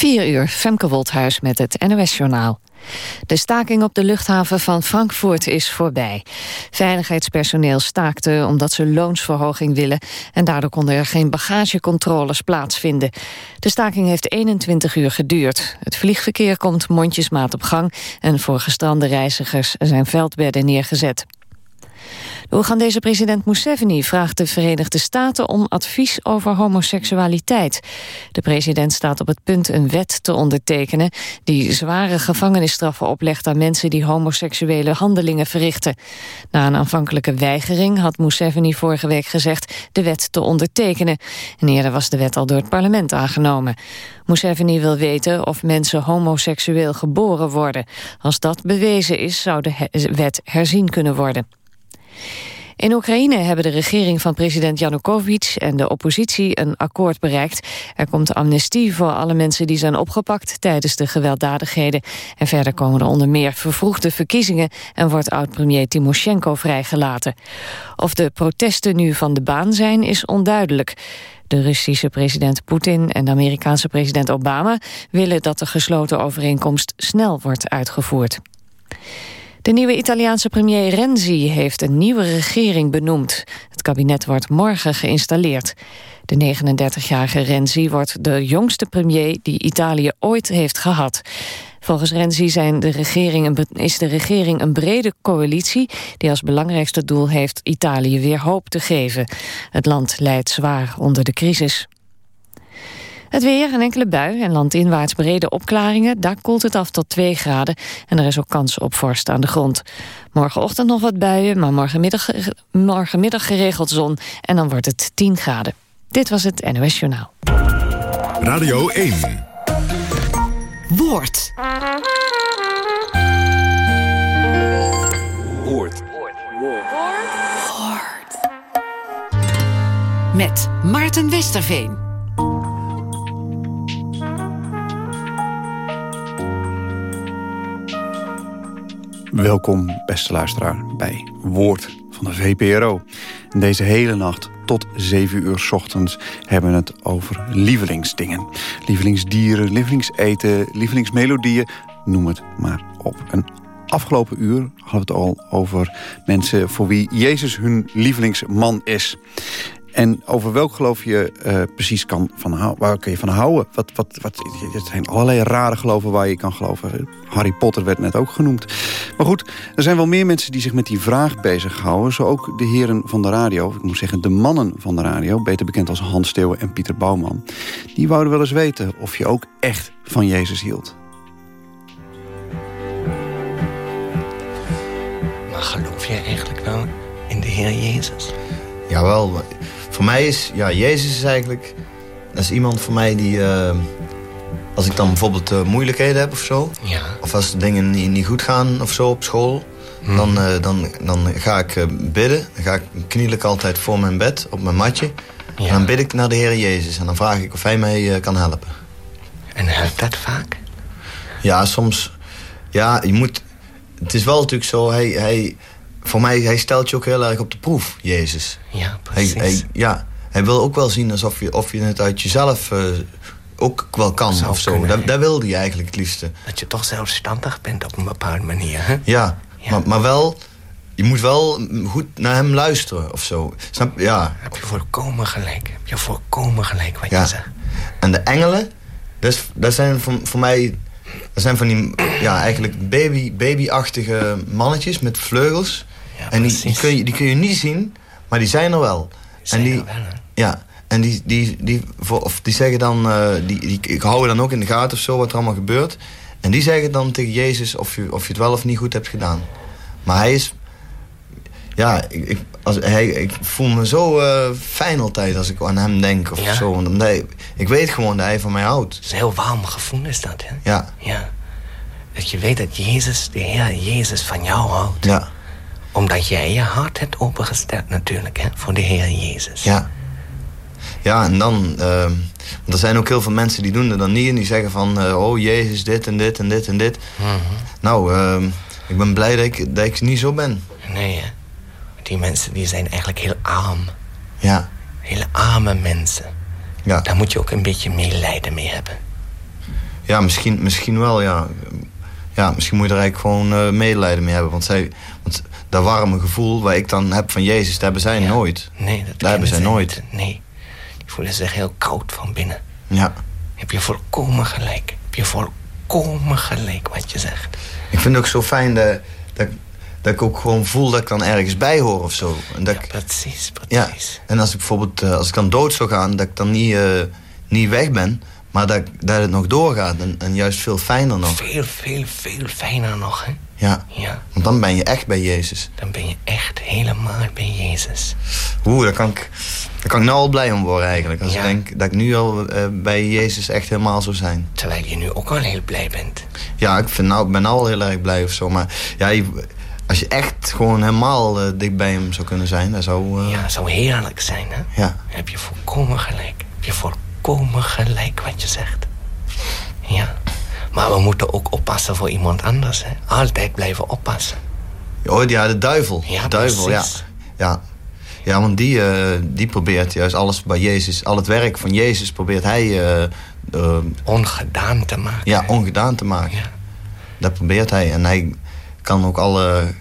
4 uur, Femke Wolthuis met het NOS-journaal. De staking op de luchthaven van Frankfurt is voorbij. Veiligheidspersoneel staakte omdat ze loonsverhoging willen... en daardoor konden er geen bagagecontroles plaatsvinden. De staking heeft 21 uur geduurd. Het vliegverkeer komt mondjesmaat op gang... en voor gestrande reizigers zijn veldbedden neergezet. De Oegandese president Museveni vraagt de Verenigde Staten om advies over homoseksualiteit. De president staat op het punt een wet te ondertekenen die zware gevangenisstraffen oplegt aan mensen die homoseksuele handelingen verrichten. Na een aanvankelijke weigering had Museveni vorige week gezegd de wet te ondertekenen. En eerder was de wet al door het parlement aangenomen. Museveni wil weten of mensen homoseksueel geboren worden. Als dat bewezen is, zou de wet herzien kunnen worden. In Oekraïne hebben de regering van president Janukovic en de oppositie een akkoord bereikt. Er komt amnestie voor alle mensen die zijn opgepakt tijdens de gewelddadigheden. En verder komen er onder meer vervroegde verkiezingen en wordt oud-premier Timoshenko vrijgelaten. Of de protesten nu van de baan zijn is onduidelijk. De Russische president Poetin en de Amerikaanse president Obama willen dat de gesloten overeenkomst snel wordt uitgevoerd. De nieuwe Italiaanse premier Renzi heeft een nieuwe regering benoemd. Het kabinet wordt morgen geïnstalleerd. De 39-jarige Renzi wordt de jongste premier die Italië ooit heeft gehad. Volgens Renzi zijn de regering een, is de regering een brede coalitie... die als belangrijkste doel heeft Italië weer hoop te geven. Het land leidt zwaar onder de crisis. Het weer, een enkele bui en landinwaarts brede opklaringen. Daar koelt het af tot 2 graden en er is ook kans op vorst aan de grond. Morgenochtend nog wat buien, maar morgenmiddag, morgenmiddag geregeld zon... en dan wordt het 10 graden. Dit was het NOS Journaal. Radio 1. Woord. Woord. Woord. Met Maarten Westerveen. Welkom, beste luisteraar, bij Woord van de VPRO. Deze hele nacht tot 7 uur ochtends hebben we het over lievelingsdingen. Lievelingsdieren, lievelingseten, lievelingsmelodieën, noem het maar op. Een afgelopen uur hadden we het al over mensen voor wie Jezus hun lievelingsman is. En over welk geloof je uh, precies kan van houden? Waar kun je van houden? Wat, wat, wat, het zijn allerlei rare geloven waar je kan geloven. Harry Potter werd net ook genoemd. Maar goed, er zijn wel meer mensen die zich met die vraag bezighouden. Zo ook de heren van de radio. Ik moet zeggen de mannen van de radio. Beter bekend als Hans Steeuwen en Pieter Bouwman. Die wouden wel eens weten of je ook echt van Jezus hield. Maar geloof jij eigenlijk wel in de Heer Jezus? Jawel, voor mij is, ja, Jezus is eigenlijk... Dat is iemand voor mij die... Uh, als ik dan bijvoorbeeld uh, moeilijkheden heb of zo... Ja. of als dingen niet, niet goed gaan of zo op school... Hmm. Dan, uh, dan, dan ga ik bidden. Dan ga ik, kniel ik altijd voor mijn bed, op mijn matje. Ja. En dan bid ik naar de Heer Jezus. En dan vraag ik of hij mij kan helpen. En helpt dat vaak? Ja, soms... Ja, je moet... Het is wel natuurlijk zo, hij... hij voor mij, hij stelt je ook heel erg op de proef, Jezus. Ja, precies. Hij, hij, ja, hij wil ook wel zien alsof je, of je het uit jezelf uh, ook wel kan Zou of zo. kunnen, ja. daar wilde hij eigenlijk het liefste. Dat je toch zelfstandig bent op een bepaalde manier, hè? Ja, Ja. Maar, maar wel... Je moet wel goed naar hem luisteren of zo. Snap je? Ja. Heb je volkomen gelijk. Heb je volkomen gelijk wat Ja. je zegt. En de engelen, dat, dat zijn voor, voor mij... Dat zijn van die, ja, eigenlijk baby, babyachtige mannetjes met vleugels. Ja, en die, die, kun je, die kun je niet zien, maar die zijn er wel. Zijn en die, er wel, hè? Ja, en die, die, die, of die zeggen dan... eh, die, die, ik hou dan ook in de gaten of zo wat er allemaal gebeurt. En die zeggen dan tegen Jezus of je, of je het wel of niet goed hebt gedaan. Maar hij is... Ja, ik, als, hij, ik voel me zo eh, fijn altijd als ik aan hem denk of Ja? zo. Want hij- ik weet gewoon dat hij van mij houdt. Het is een heel warm gevoel is dat, hè? Ja, Ja. Dat je weet dat Jezus, de Heer Jezus van jou houdt. ja, Omdat jij je hart hebt opengesteld natuurlijk, hè? Voor de Heer Jezus. ja. Ja, en dan... want er zijn ook heel veel mensen die doen dat dan niet. En die zeggen van... eh, oh, Jezus, dit en dit en dit en dit. Mhm. Nou, eh, ik ben blij dat ik, dat ik niet zo ben. Nee, hè? Die mensen die zijn eigenlijk heel arm. Ja, Hele arme mensen. ja. Daar moet je ook een beetje medelijden mee hebben. Ja, misschien, misschien wel, ja. Ja, misschien moet je er eigenlijk gewoon eh, medelijden mee hebben. Want, zij, want dat warme gevoel waar ik dan heb van Jezus, dat hebben zij Ja. nooit. Nee, dat Daar hebben zij nooit. niet. Nee, die voelen zich heel koud van binnen. Ja. Heb je volkomen gelijk. Heb je volkomen gelijk wat je zegt. Ik vind het ook zo fijn dat, dat, dat ik ook gewoon voel dat ik dan ergens bij hoor of zo. En dat Ja, ik, precies, ja. precies. En als ik bijvoorbeeld, eh, als ik dan dood zou gaan, dat ik dan niet, eh, niet weg ben, maar dat, dat het nog doorgaat. En, en juist veel fijner nog. Veel, veel, veel fijner nog, hè? Ja. Ja, Want dan ben je echt bij Jezus. dan ben je echt helemaal bij Jezus. Oeh, daar kan ik, daar kan ik nou al blij om worden eigenlijk. Als Ja. ik denk dat ik nu al eh, bij Jezus echt helemaal zou zijn. Terwijl je nu ook al heel blij bent. Ja, ik, vind nou, ik ben nou al heel erg blij of zo. Maar ja, je- als je echt gewoon helemaal eh, dicht bij hem zou kunnen zijn, dat zou... eh, Ja, zou heerlijk zijn, hè? ja. Heb je volkomen gelijk. Heb je volkomen gelijk wat je zegt. Ja. Maar we moeten ook oppassen voor iemand anders, hè? Altijd blijven oppassen. Oh, ja, de duivel. Ja, de duivel, precies. ja. ja. Ja, want die, eh, die probeert juist alles bij Jezus, al het werk van Jezus probeert hij eh, eh, Ongedaan te maken. ja, ongedaan te maken. Ja. Dat probeert hij. En hij kan ook alle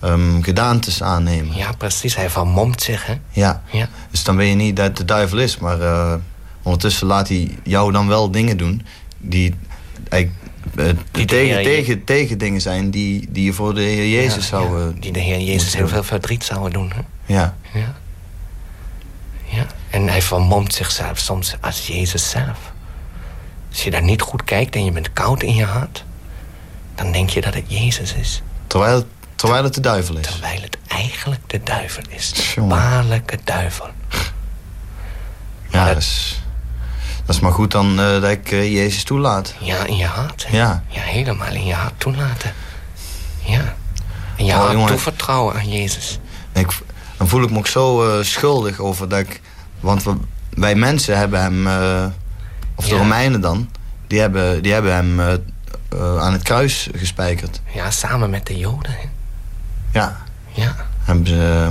ehm, gedaantes aannemen. ja, precies. Hij vermomt zich, hè? Ja. Ja. Dus dan weet je niet dat het de duivel is. Maar ondertussen laat hij jou dan wel dingen doen die eh, Die tegen, tegen, tegen dingen zijn die, die je voor de Heer Jezus Ja, zou... ja. eh, Die de Heer Jezus heel veel verdriet zouden doen, hè? Ja. Ja. Ja. En hij vermomt zichzelf soms als Jezus zelf. Als je daar niet goed kijkt en je bent koud in je hart... dan denk je dat het Jezus is. Terwijl, terwijl het de duivel is. Terwijl het eigenlijk de duivel is. De waarlijke duivel. Ja, dat- dat is, dat is maar goed dan eh, dat ik eh, Jezus toelaat. Ja, in je hart. hè? Ja. Ja, helemaal in je hart toelaten. Ja. En je Oh, hart jongen. toevertrouwen aan Jezus. Ik, dan voel ik me ook zo eh, schuldig over dat ik... Want we, wij mensen hebben hem... of de Ja. Romeinen dan... Die hebben, die hebben hem aan het kruis gespijkerd. Ja, samen met de Joden. hè? Ja. Ja. Hebben ze...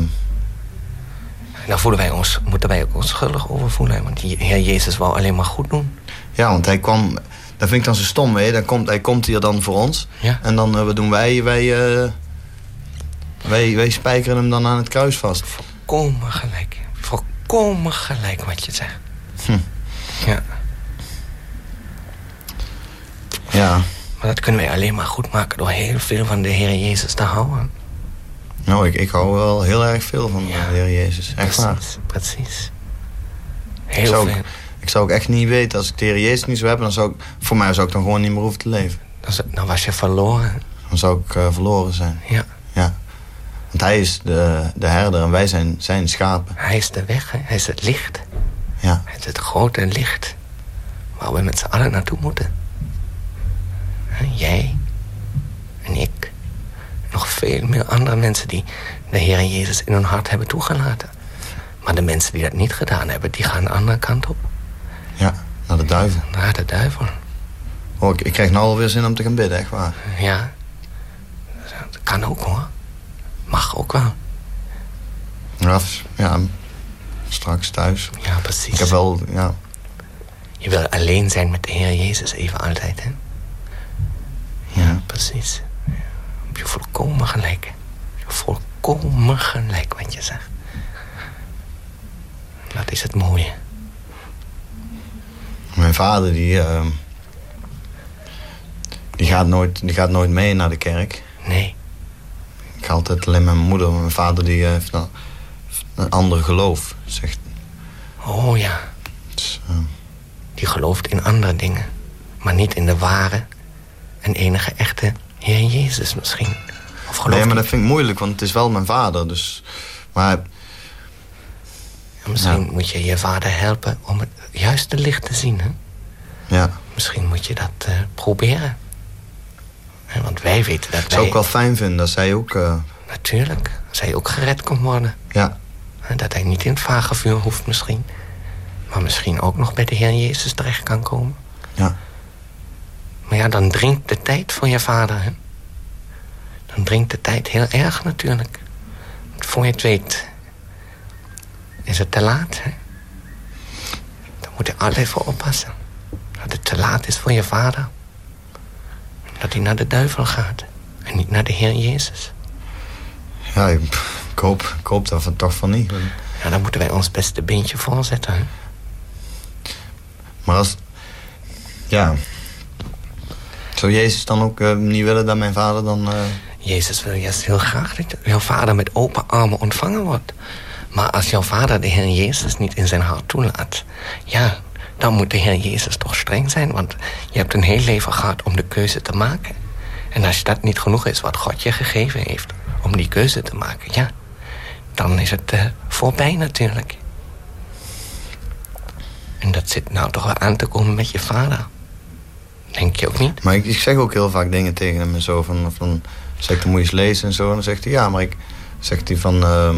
En daar voelen wij ons, moeten wij ook ons schuldig over voelen. Want Heer Jezus wou alleen maar goed doen. ja, want hij kwam... Dat vind ik dan zo stom, hè. Dan komt, hij komt hier dan voor ons. Ja. En dan, eh, wat doen wij? Wij, eh, wij? wij spijkeren hem dan aan het kruis vast. Volkomen gelijk. Volkomen gelijk wat je zegt. Hm. Ja. Ja. Maar dat kunnen wij alleen maar goed maken door heel veel van de Heer Jezus te houden. Nou, ik, ik hou wel heel erg veel van Ja. de Heer Jezus. Echt waar. Precies, precies. Ik Heel zou, veel. ook, ik zou ook echt niet weten, als ik de Heer Jezus niet zou hebben... Dan zou ik, voor mij zou ik dan gewoon niet meer hoeven te leven. Dan, was je verloren. Dan zou ik eh, verloren zijn. Ja. Ja. Want hij is de, de herder en wij zijn zijn schapen. Hij is de weg, hè? hij is het licht. Ja. Het is het grote licht waar we met z'n allen naartoe moeten. Jij en ik. Nog veel meer andere mensen die de Heer Jezus in hun hart hebben toegelaten. Maar de mensen die dat niet gedaan hebben, die gaan de andere kant op. Ja, naar de duivel. Naar de duivel. Oh, ik, ik krijg nou alweer zin om te gaan bidden, echt waar. Ja. Dat kan ook hoor. Mag ook wel. Ja, f- ja straks thuis. Ja, precies. Ik heb wel, ja... Je wil alleen zijn met de Heer Jezus even altijd, hè? ja. Precies. Ja, je volkomen gelijk. Volkomen gelijk wat je zegt. Dat is het mooie. Mijn vader, die... eh, die, gaat nooit, die gaat nooit mee naar de kerk. Nee. Ik ga altijd alleen met mijn moeder. Mijn vader die eh, heeft een, een ander geloof, zegt. Oh ja. Dus, eh, Die gelooft in andere dingen. Maar niet in de ware en enige echte Heer Jezus misschien. Of nee, maar dat vind ik moeilijk, want het is wel mijn vader. Dus, maar Ja, Misschien Ja. moet je je vader helpen om het juiste licht te zien, hè? ja, Misschien moet je dat eh, proberen. Want wij weten dat ik zou wij... ook wel fijn vinden als zij ook... eh, Natuurlijk. Als hij ook gered kon worden. ja, Dat hij niet in het vagevuur hoeft misschien. Maar misschien ook nog bij de Heer Jezus terecht kan komen. ja, Maar ja, dan dringt de tijd voor je vader. Hè? Dan dringt de tijd heel erg natuurlijk. Want voor je het weet is het te laat. Hè? Daar moet je altijd voor oppassen. Dat het te laat is voor je vader. Dat hij naar de duivel gaat. En niet naar de Heer Jezus. Ja, ik, hoop, ik hoop dat van, toch van niet. Ja, dan moeten wij ons beste beentje voorzetten. Hè? Maar als... Ja... Zou Jezus dan ook uh, niet willen dat mijn vader dan... Uh... Jezus wil juist heel graag dat jouw vader met open armen ontvangen wordt. Maar als jouw vader de Heer Jezus niet in zijn hart toelaat... ja, dan moet de Heer Jezus toch streng zijn. Want je hebt een heel leven gehad om de keuze te maken. En als dat niet genoeg is wat God je gegeven heeft... om die keuze te maken, ja... dan is het uh, voorbij natuurlijk. En dat zit nou toch wel aan te komen met je vader. Denk je ook niet? Maar ik, ik zeg ook heel vaak dingen tegen hem en zo. Van, van, zeg ik, dan moet je eens lezen en zo. En dan zegt hij, ja, maar ik... Zegt hij van... Uh,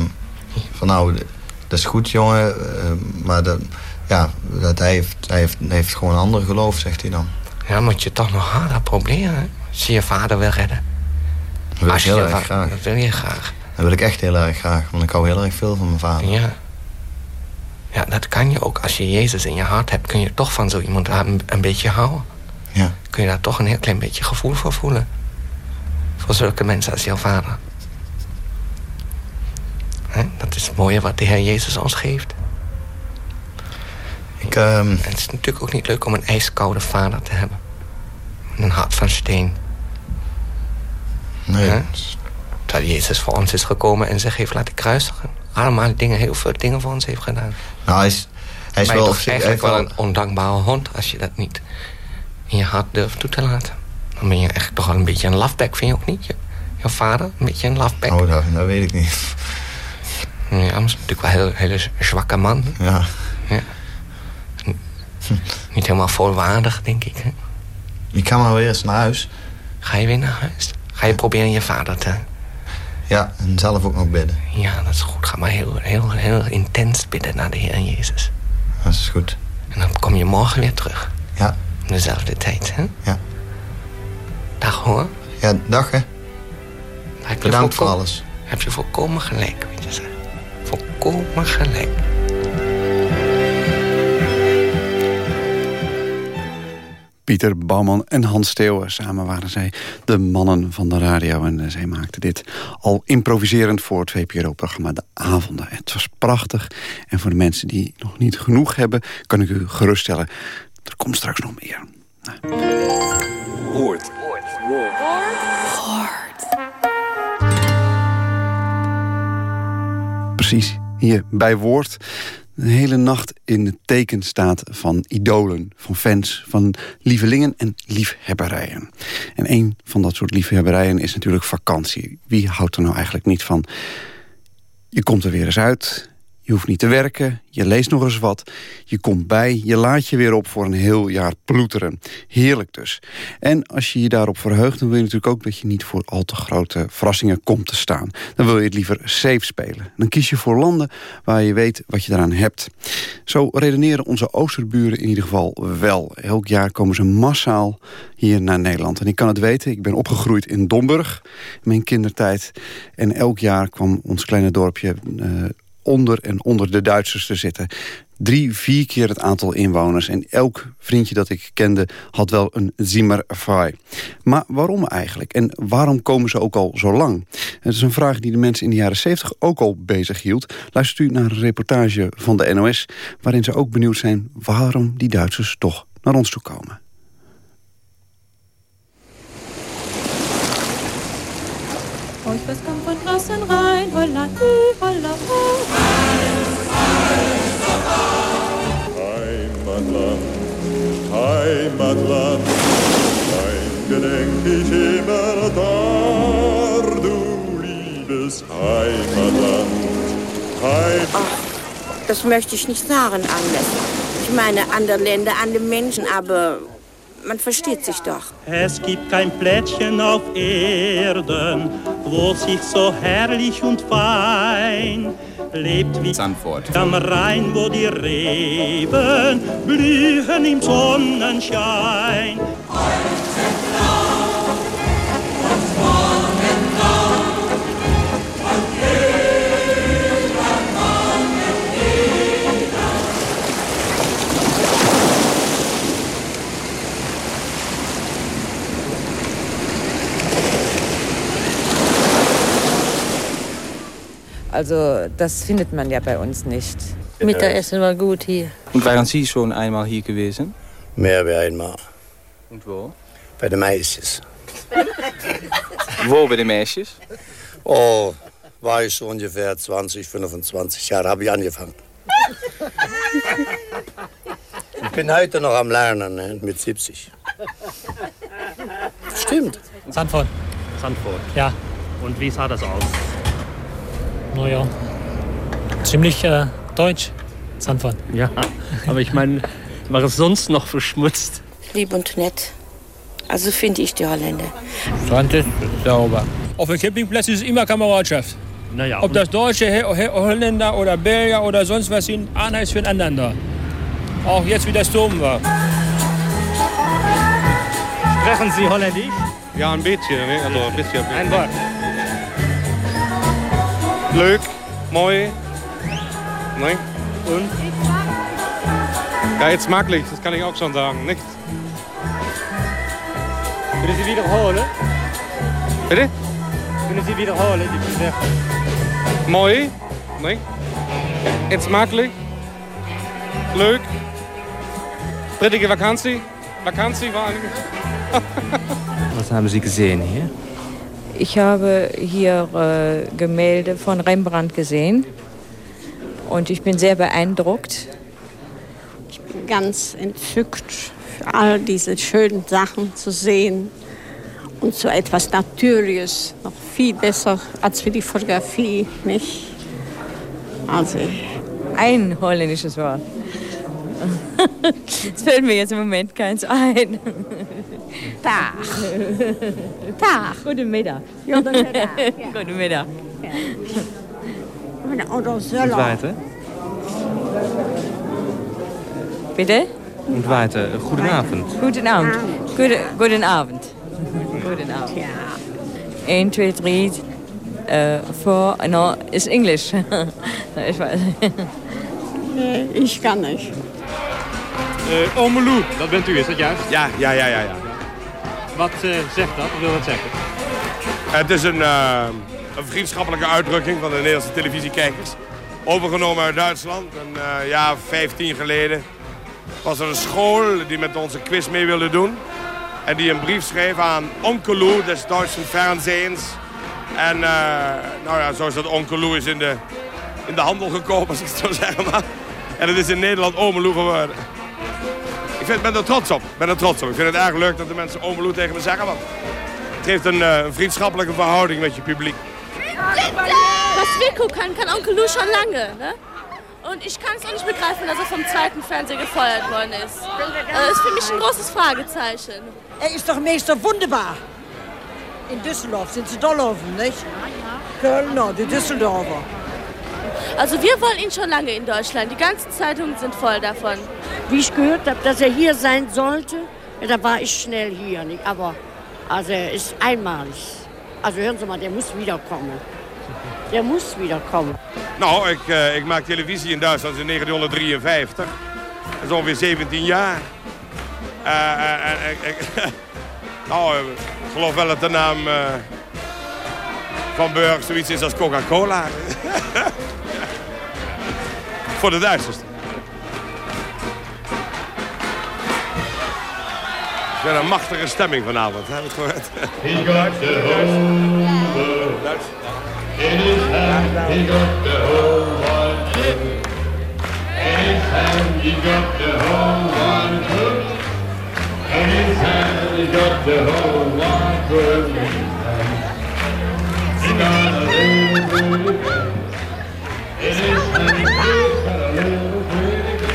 van nou, dat is goed, jongen. Uh, maar dat, ja, dat hij, heeft, hij, heeft, heeft gewoon een ander geloof, zegt hij dan. Ja, moet je toch nog harder proberen. Als je je vader wil redden. Dat wil Als ik heel je erg graag. Dat wil je graag. Dat wil ik echt heel erg graag. Want ik hou heel erg veel van mijn vader. Ja. Ja, dat kan je ook. Als je Jezus in je hart hebt, kun je toch van zo iemand een, een beetje houden. Ja. Kun je daar toch een heel klein beetje gevoel voor voelen. Voor zulke mensen als jouw vader. Dat is het mooie wat de Heer Jezus ons geeft. Ik, ehm, En het is natuurlijk ook niet leuk om een ijskoude vader te hebben. Een hart van steen. nee? Terwijl Jezus voor ons is gekomen en zich heeft laten kruisigen. Allemaal dingen, heel veel dingen voor ons heeft gedaan. nou, hij is, hij is maar eigenlijk wel wel- een ondankbare hond als je dat niet in je hart durft toe te laten. Dan ben je echt toch wel een beetje een lafbek, vind je ook niet? Je, jouw vader, een beetje een lafbek. Oh, dat, dat weet ik niet. Ja, maar hij is natuurlijk wel een hele, hele zwakke man. Ja. Ja. Niet helemaal volwaardig, denk ik. Hè? Ik ga maar weer eens naar huis. Ga je weer naar huis? Ga je proberen je vader te... Ja, en zelf ook nog bidden. Ja, dat is goed. Ga maar heel, heel, heel intens bidden naar de Heer Jezus. Dat is goed. En dan kom je morgen weer terug. Ja, Dezelfde tijd, hè? ja. Dag hoor. Ja, dag hè. Heb Bedankt voor alles. Heb je volkomen gelijk, weet je zeggen. Volkomen gelijk. Pieter Bouwman en Hans Steeuwen. Samen waren zij de mannen van de radio. En eh, zij maakten dit al improviserend voor het VPRO-programma De Avonden. Het was prachtig. En voor de mensen die nog niet genoeg hebben... kan ik u geruststellen, er komt straks nog meer. Woord. Precies, hier bij Woord. Een hele nacht in het teken staat van idolen, van fans, van lievelingen en liefhebberijen. En een van dat soort liefhebberijen is natuurlijk vakantie. Wie houdt er nou eigenlijk niet van? Je komt er weer eens uit, je hoeft niet te werken, je leest nog eens wat. Je komt bij, je laat je weer op voor een heel jaar ploeteren. Heerlijk dus. En als je je daarop verheugt, dan wil je natuurlijk ook dat je niet voor al te grote verrassingen komt te staan. Dan wil je het liever safe spelen. Dan kies je voor landen waar je weet wat je eraan hebt. Zo redeneren onze oosterburen in ieder geval wel. Elk jaar komen ze massaal hier naar Nederland. En ik kan het weten, ik ben opgegroeid in Domburg, in mijn kindertijd. En elk jaar kwam ons kleine dorpje eh, onder en onder de Duitsers te zitten. Drie, vier keer het aantal inwoners. En elk vriendje dat ik kende had wel een Zimmerfrei. Maar waarom eigenlijk? En waarom komen ze ook al zo lang? Het is een vraag die de mensen in de jaren 70 ook al bezig hield. Luistert u naar een reportage van de NOS... waarin ze ook benieuwd zijn waarom die Duitsers toch naar ons toe komen. Holla, ho. Heimatland, Heimatland, dein gedenk ich immer da, du liebes Heimatland. Heimat Das möchte ich nicht sagen anders. Ich meine andere Länder, andere Menschen, aber man versteht sich doch. Es gibt kein Plättchen auf Erden, wo sich so herrlich und fein lebt wie Sandford. am Rhein, wo die Reben blühen im Sonnenschein. Also das findet man ja bei uns nicht. Mittagessen war gut hier. Und waren Sie schon einmal hier gewesen? Mehr wie einmal. Und wo? Bei den Meisjes. wo bei den Meisjes? Oh, war ich so ungefähr 20, 25 Jahre, habe ich angefangen. ich bin heute noch am Lernen, ne, mit 70. Stimmt. Sandford. Sandford. Ja. Und wie sah das aus? Naja, ziemlich äh, deutsch, Sandford. Ja, aber ich meine, war es sonst noch verschmutzt? Lieb und nett. Also finde ich die Holländer. Strand ist sauber. Auf dem Campingplatz ist immer Kameradschaft. Naja, Ob das Deutsche, He- He- Holländer oder Belgier oder sonst was sind, einer ist füreinander. Auch jetzt, wie das Sturm war. Sprechen Sie Holländisch? Ja, een beetje. hè. Also, een beetje. Ein Wort. Leuk, mooi. Nee? Und? Ja, jetzt smakelijk, das kann ich auch schon sagen. Nicht? Kunnen Sie wiederholen? Bitte? Kunnen Sie wiederholen, die Bewertung? Mooi. Nee? Jetzt smakelijk. Leuk. Prettige vakantie. Vakantie war Was haben Sie gesehen hier? Ich habe hier äh, Gemälde von Rembrandt gesehen und ich bin sehr beeindruckt. Ich bin ganz entzückt, für all diese schönen Sachen zu sehen. Und so etwas Natürliches, noch viel besser als für die Fotografie, nicht? Also, Ein holländisches Wort. Es fällt mir jetzt im Moment keins ein. Tag. Tag. Guten Mittag. Guten Mittag, ja. Guten Mittag. Oder Und Söller. weiter? Bitte? Und weiter. Guten Abend. Guten Abend. Guten, guten Abend. Guten Abend. Ja. 1, 2, 3, äh, 4, no, ist Englisch. ich weiß. Nee, ich kann nicht. Uh, Omelou, dat bent u, is dat juist? Ja, ja, ja, ja. ja. Wat eh, zegt dat? Wat wil dat zeggen? Het is een, eh, een vriendschappelijke uitdrukking van de Nederlandse televisiekijkers. Overgenomen uit Duitsland. Een eh, jaar 15 geleden was er een school die met onze quiz mee wilde doen. En die een brief schreef aan Onkel Lou des Duitsen Fernsehens. En eh, nou ja, zoals dat Onkel Lou is in de, in de handel gekomen, als ik het zo zeggen mag. En het is in Nederland Omelou geworden. Ik vind, ben er trots op. Ik ben er trots op. Ik vind het erg leuk dat de mensen Omelou tegen me zeggen. Want het heeft een, eh, een vriendschappelijke verhouding met je publiek. Was wir gucken, kann Onkel Lou schon lange. Ne? Und ich kann es auch nicht begreifen, dass er vom zweiten Fernseher gefeuert worden ist. Äh, ist für mich ein großes Fragezeichen. Er ist doch Meister wunderbar. In Düsseldorf sind sie doll offen, nicht? Kölner, die Düsseldorfer. Also wir wollen ihn schon lange in Deutschland. Die ganzen Zeitungen sind voll davon. Wie ich gehört habe, dass er hier sein sollte, ja, da war ich schnell hier. Nicht? Aber also er ist einmalig. Also hören Sie mal, der muss wiederkommen. Der muss wiederkommen. Nou, ik, eh, ik maak televisie in Duitsland in 1953. Dat is ongeveer 17 jaar. Eh, en ik- nou, ik geloof wel dat de naam van Burg zoiets is als Coca-Cola. Voor de Duitsers. Het is een machtige stemming vanavond. Heb het gehoord? He got the whole in his got the whole. In got the whole. In got the whole. He got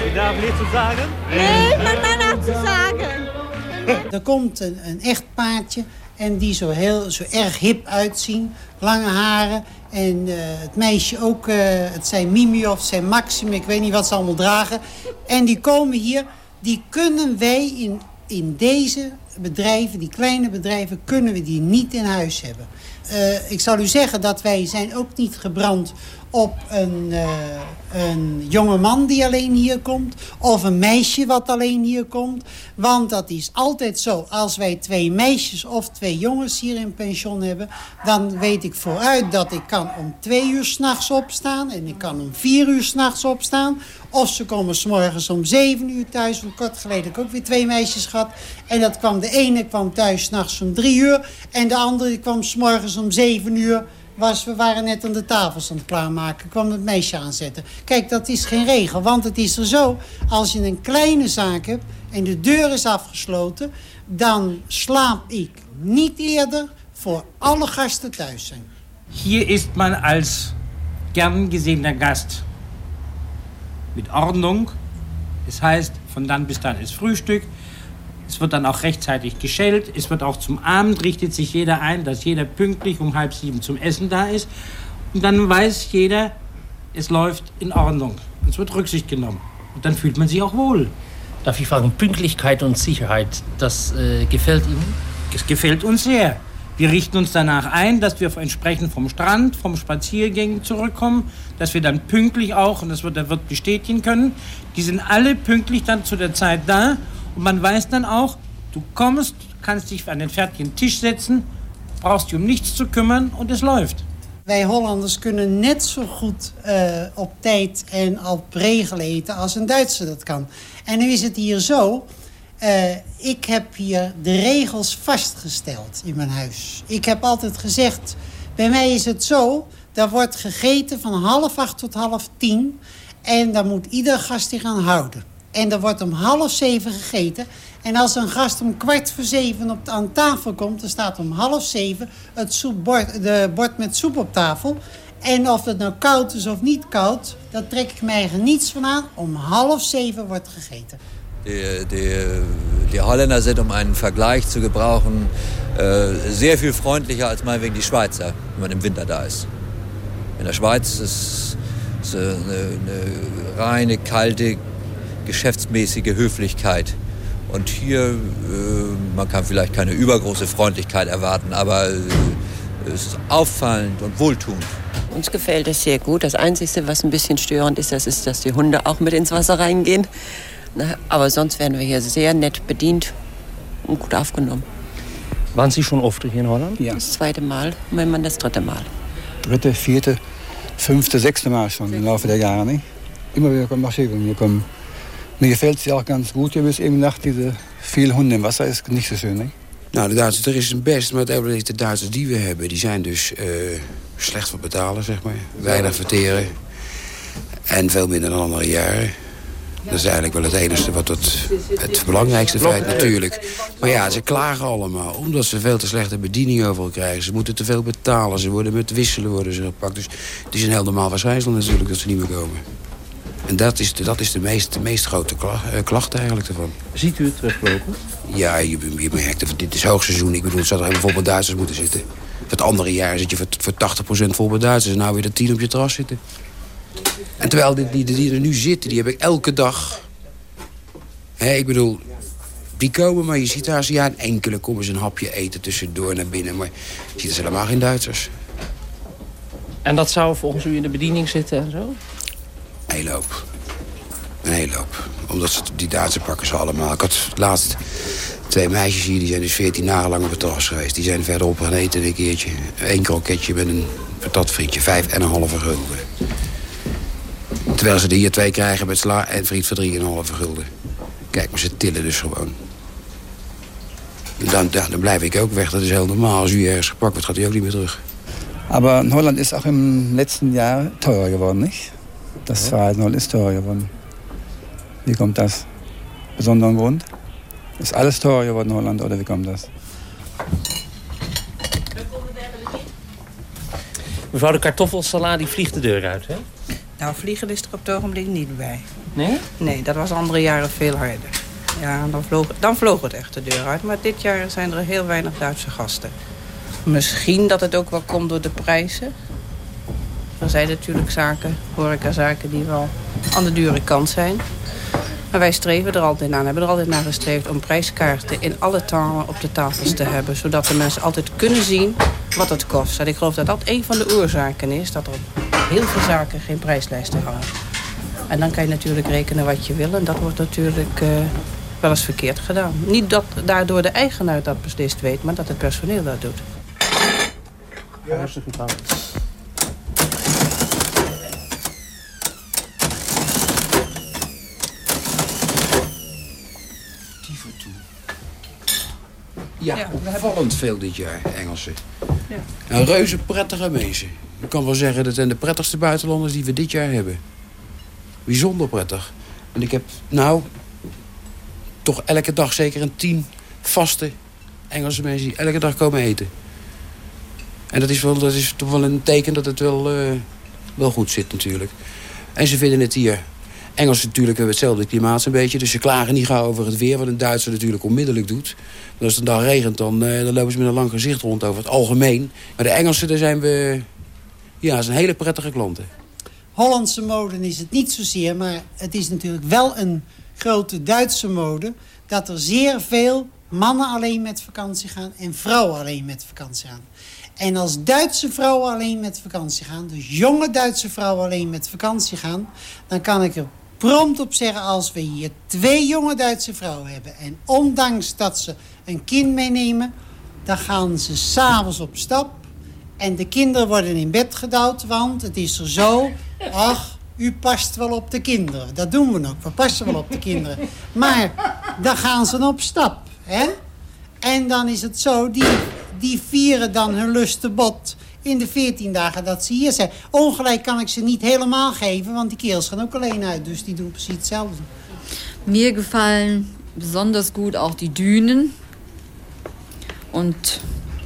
Ik darf niet te zeggen? Nee, maar daarna te zeggen. Er komt een, een echt paardje en die zo, heel, zo erg hip uitzien. Lange haren. En eh, het meisje ook, eh, het zijn Mimi of zijn Maxim, ik weet niet wat ze allemaal dragen. En die komen hier, die kunnen wij in, in deze bedrijven, die kleine bedrijven, kunnen we die niet in huis hebben. Uh, ik zal u zeggen dat wij zijn ook niet gebrand op een, uh, een jonge man die alleen hier komt... of een meisje wat alleen hier komt. Want dat is altijd zo. Als wij twee meisjes of twee jongens hier in pension hebben... dan weet ik vooruit dat ik kan om twee uur s'nachts opstaan... en ik kan om vier uur s'nachts opstaan. Of ze komen s morgens om zeven uur thuis. Want kort geleden heb ik ook weer twee meisjes gehad. En dat kwam, de ene kwam thuis s'nachts om drie uur... en de andere kwam s morgens om zeven uur was, we waren net aan de tafels aan het klaarmaken. Kwam het meisje aanzetten. Kijk, dat is geen regel. Want het is er zo, als je een kleine zaak hebt en de deur is afgesloten... dan slaap ik niet eerder voor alle gasten thuis zijn. Hier ist man als gern gesehener Gast mit Ordnung. Das heißt, von dann bis dann ist Frühstück, Es wird dann auch rechtzeitig geschellt. Es wird auch zum Abend richtet sich jeder ein, dass jeder pünktlich um halb sieben zum Essen da ist. Und dann weiß jeder, es läuft in Ordnung. Es wird Rücksicht genommen. Und dann fühlt man sich auch wohl. Darf ich fragen, Pünktlichkeit und Sicherheit, das äh, gefällt Ihnen? Es gefällt uns sehr. Wir richten uns danach ein, dass wir entsprechend vom Strand, vom Spaziergängen zurückkommen, dass wir dann pünktlich auch, und das wird der Wirt bestätigen können, die sind alle pünktlich dann zu der Zeit da und man weiß dann auch, du kommst, kannst dich an den fertigen Tisch setzen, brauchst dich um nichts zu kümmern und es läuft. Wij Hollanders kunnen net zo goed uh, op tijd en op regel eten als een Duitser dat kan. En nu is het hier zo, uh, ik heb hier de regels vastgesteld in mijn huis. Ik heb altijd gezegd, bij mij is het zo, daar wordt gegeten van half acht tot half tien. En daar moet ieder gast zich aan houden. En er wordt om half zeven gegeten. En als een gast om kwart voor zeven op, aan tafel komt... dan staat om half zeven het soepbord, de bord met soep op tafel. En of het nou koud is of niet koud... daar trek ik mij eigenlijk niets van aan. Om half zeven wordt gegeten. Die, die, die Holländer sind, um einen Vergleich zu gebrauchen, äh, sehr viel freundlicher als meinetwegen die Schweizer, wenn man im Winter da ist. In der Schweiz ist es eine, eine reine, kalte, geschäftsmäßige Höflichkeit. Und hier, äh, man kann vielleicht keine übergroße Freundlichkeit erwarten, aber äh, es ist auffallend und wohltuend. Uns gefällt es sehr gut. Das Einzige, was ein bisschen störend ist, das ist, dass die Hunde auch mit ins Wasser reingehen. Aber sonst werden wir hier sehr nett bedient und gut aufgenommen. Waren Sie schon oft hier in Holland? Ja. Das zweite Mal, wenn man das dritte Mal. Dritte, vierte, fünfte, sechste Mal schon im Laufe der Jahre. Nicht? Immer wieder kommen Maschinen. Hier kommen Mir gefällt es auch ganz gut hier bis eben nach diese veel Hunde im Wasser ist nicht so schön, ne? Nou, de Duitsers, er is een best, maar is de Duitsers die we hebben... die zijn dus uh, slecht voor betalen, zeg maar. Weinig verteren. En veel minder dan andere jaren. Dat is eigenlijk wel het enige wat het, het belangrijkste feit natuurlijk. Maar ja, ze klagen allemaal. Omdat ze veel te slechte bediening overal krijgen. Ze moeten te veel betalen. Ze worden met wisselen worden ze gepakt. Dus het is een heel normaal verschijnsel natuurlijk dat ze niet meer komen. En dat is de, dat is de, meest, de meest grote eh, klacht eigenlijk ervan. Ziet u het teruglopen? Ja, je, je merkt het. Dit is hoogseizoen. Ik bedoel, het zou er helemaal vol met Duitsers moeten zitten. Het andere jaar zit je voor, voor 80% vol met Duitsers. En nou weer de 10 op je terras zitten. En terwijl die, die, die er nu zitten, die heb ik elke dag... Hè, ik bedoel, die komen, maar je ziet daar... Ja, een enkele komen ze een hapje eten tussendoor naar binnen. Maar je ziet er helemaal geen Duitsers. En dat zou volgens u in de bediening zitten en zo? Een hele hoop. Een hele hoop. Omdat ze, die Duitse pakken ze allemaal. Ik had laatst twee meisjes hier, die zijn dus 14 dagen lang op het terras geweest. Die zijn verderop gaan eten een keertje. Eén kroketje met een patatfrietje. Vijf en een halve gulden. Terwijl ze er hier twee krijgen met sla en friet voor drieënhalve gulden. Kijk, maar ze tillen dus gewoon. Dan, dan, dan blijf ik ook weg. Dat is heel normaal. Als u ergens gepakt wordt, gaat u ook niet meer terug. Maar Holland is ook im letzten jaar teurer geworden, niet? Das ja. Verhalten halt ist teurer geworden. Wie kommt das? Besonderen Grund? Ist alles teurer geworden in Holland oder wie kommt das? Mevrouw, de kartoffelsalade vliegt de deur uit, hè? Nou, vliegen is er op het ogenblik niet bij. Nee? Nee, dat was andere jaren veel harder. Ja, dan vloog, dan vloog het echt de deur uit. Maar dit jaar zijn er heel weinig Duitse gasten. Misschien dat het ook wel komt door de prijzen. Er zijn natuurlijk zaken, horecazaken, die wel aan de dure kant zijn. Maar wij streven er altijd naar, hebben er altijd naar gestreefd... om prijskaarten in alle talen op de tafels te hebben. Zodat de mensen altijd kunnen zien wat het kost. En ik geloof dat dat een van de oorzaken is... dat er op heel veel zaken geen prijslijsten hangen. En dan kan je natuurlijk rekenen wat je wil. En dat wordt natuurlijk uh, wel eens verkeerd gedaan. Niet dat daardoor de eigenaar dat beslist weet... maar dat het personeel dat doet. Ja, hartstikke Ja, we hebben al veel dit jaar, Engelsen. Ja. Een reuze prettige mensen. Ik kan wel zeggen, dat zijn de prettigste buitenlanders die we dit jaar hebben. Bijzonder prettig. En ik heb, nou, toch elke dag zeker een tien vaste Engelse mensen die elke dag komen eten. En dat is, wel, dat is toch wel een teken dat het wel, uh, wel goed zit natuurlijk. En ze vinden het hier Engels natuurlijk hebben hetzelfde klimaat een beetje. Dus ze klagen niet gauw over het weer, wat een Duitser natuurlijk onmiddellijk doet. Als het dan regent, dan, uh, dan lopen ze met een lang gezicht rond over het algemeen. Maar de Engelsen, daar zijn we... Ja, zijn hele prettige klanten. Hollandse mode is het niet zozeer, maar het is natuurlijk wel een grote Duitse mode... dat er zeer veel mannen alleen met vakantie gaan en vrouwen alleen met vakantie gaan. En als Duitse vrouwen alleen met vakantie gaan, dus jonge Duitse vrouwen alleen met vakantie gaan... dan kan ik er prompt op zeggen als we hier twee jonge Duitse vrouwen hebben... en ondanks dat ze een kind meenemen, dan gaan ze s'avonds op stap... en de kinderen worden in bed gedouwd, want het is er zo... ach, u past wel op de kinderen. Dat doen we ook, we passen wel op de kinderen. Maar dan gaan ze op stap, hè? En dan is het zo, die, die vieren dan hun lustenbot in de 14 dagen dat ze hier zijn. Ongelijk kan ik ze niet helemaal geven, want die kerels gaan ook alleen uit. Dus die doen precies hetzelfde. Mir gefallen besonders gut auch die Dünen und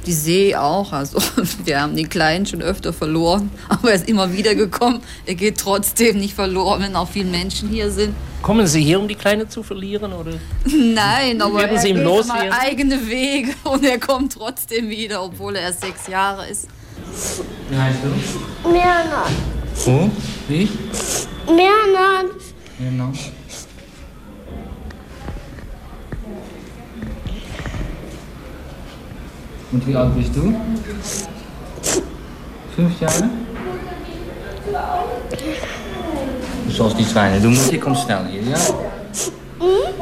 die See auch. Also wir haben den Kleinen schon öfter verloren, aber er ist immer wieder gekommen. Er geht trotzdem nicht verloren, wenn auch viele Menschen hier sind. Kommen Sie hier, um die Kleine zu verlieren? Oder? Nein, aber Werden er Sie ihm geht los immer eigene Wege und er kommt trotzdem wieder, obwohl er erst sechs Jahre ist. Mernat. Wo? Wie? Mernat. Genau. Und wie alt bist du? Fünf Jahre? Du sollst nicht weinen. Du musst hier, komm schnell hier, ja? Hm?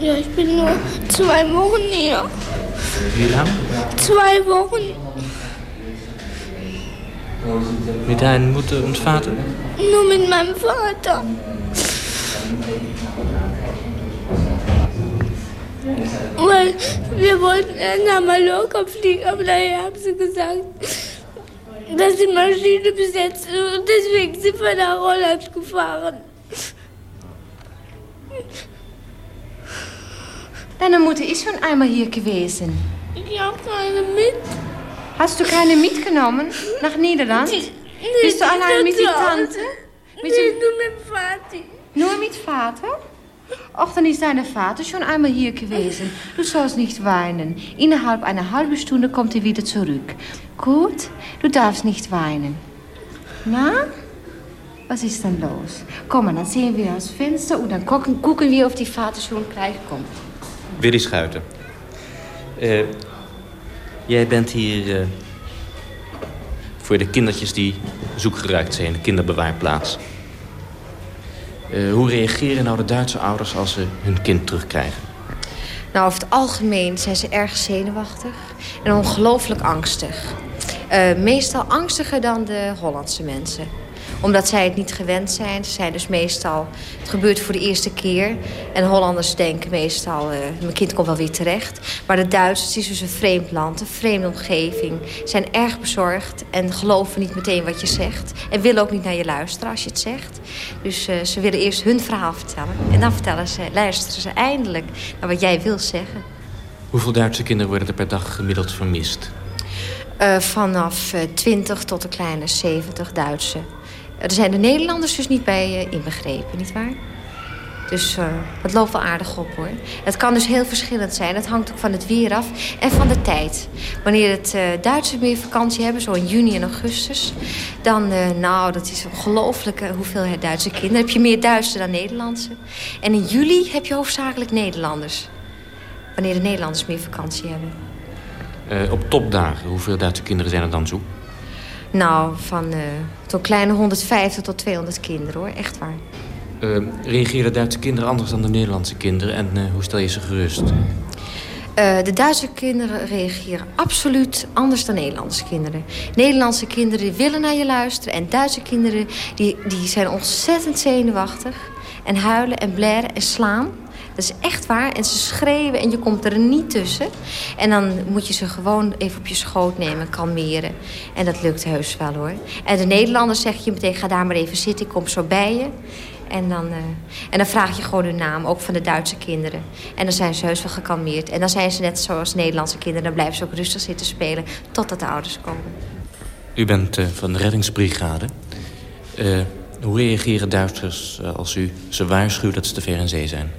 Ja, ich bin nur zwei Wochen hier. Wie lang? Zwei Wochen. Mit deinen Mutter und Vater? Nur mit meinem Vater. Weil wir wollten nach Mallorca fliegen, aber daher haben sie gesagt, dass die Maschine besetzt ist und deswegen sind wir nach Holland gefahren. Deine Mutter ist schon einmal hier gewesen. Ich habe keine mit. Hast du keine mitgenommen nach Niederland? Nee, Bist du die allein mit der. Tante? Mit nee, nur mit Vati. Nur mit Vater? Och, dann ist dein Vater schon einmal hier gewesen. Du sollst nicht weinen. Innerhalb einer halben Stunde kommt er wieder zurück. Gut? Du darfst nicht weinen. Na? Was ist denn los? Komm dann sehen wir aus Fenster und dann gucken, gucken wir, ob die Vater schon gleich kommt. Willy Schuiten. Eh, jij bent hier eh, voor de kindertjes die zoekgeruikt zijn, de kinderbewaarplaats. Eh, hoe reageren nou de Duitse ouders als ze hun kind terugkrijgen? Nou, over het algemeen zijn ze erg zenuwachtig en ongelooflijk angstig. Meestal angstiger dan de Hollandse mensen omdat zij het niet gewend zijn. Ze zijn dus meestal... Het gebeurt voor de eerste keer. En Hollanders denken meestal... eh, mijn kind komt wel weer terecht. Maar de Duitsers, het is dus een vreemd land, een vreemde omgeving... zijn erg bezorgd en geloven niet meteen wat je zegt. En willen ook niet naar je luisteren als je het zegt. Dus eh, ze willen eerst hun verhaal vertellen. En dan vertellen ze, luisteren ze eindelijk naar wat jij wil zeggen. Hoeveel Duitse kinderen worden er per dag gemiddeld vermist? Eh, vanaf eh, 20 tot een kleine 70 Duitse. Er zijn de Nederlanders dus niet bij eh, inbegrepen, nietwaar? Dus uh, het loopt wel aardig op hoor. Het kan dus heel verschillend zijn. Het hangt ook van het weer af en van de tijd. Wanneer het uh, Duitsers meer vakantie hebben, zo in juni en augustus... dan, nou, dat is een ongelooflijke hoeveelheid Duitse kinderen. Dan heb je meer Duitse dan Nederlandse. En in juli heb je hoofdzakelijk Nederlanders. Wanneer de Nederlanders meer vakantie hebben. op topdagen, hoeveel Duitse kinderen zijn er dan zo? Nou, van zo'n kleine 150 tot 200 kinderen hoor, echt waar. Uh, reageren Duitse kinderen anders dan de Nederlandse kinderen? En uh, hoe stel je ze gerust? Uh, de Duitse kinderen reageren absoluut anders dan Nederlandse kinderen. Nederlandse kinderen willen naar je luisteren. En Duitse kinderen die, die zijn ontzettend zenuwachtig. En huilen en blaren en slaan. Dat is echt waar. En ze schreeuwen en je komt er niet tussen. En dan moet je ze gewoon even op je schoot nemen, kalmeren. En dat lukt heus wel hoor. En de Nederlanders zeg je meteen, ga daar maar even zitten, ik kom zo bij je. En dan, uh, en dan vraag je gewoon hun naam, ook van de Duitse kinderen. En dan zijn ze heus wel gekalmeerd. En dan zijn ze net zoals Nederlandse kinderen. Dan blijven ze ook rustig zitten spelen totdat de ouders komen. U bent uh, van de reddingsbrigade. Uh, hoe reageren Duitsers als u ze waarschuwt dat ze te ver in zee zijn?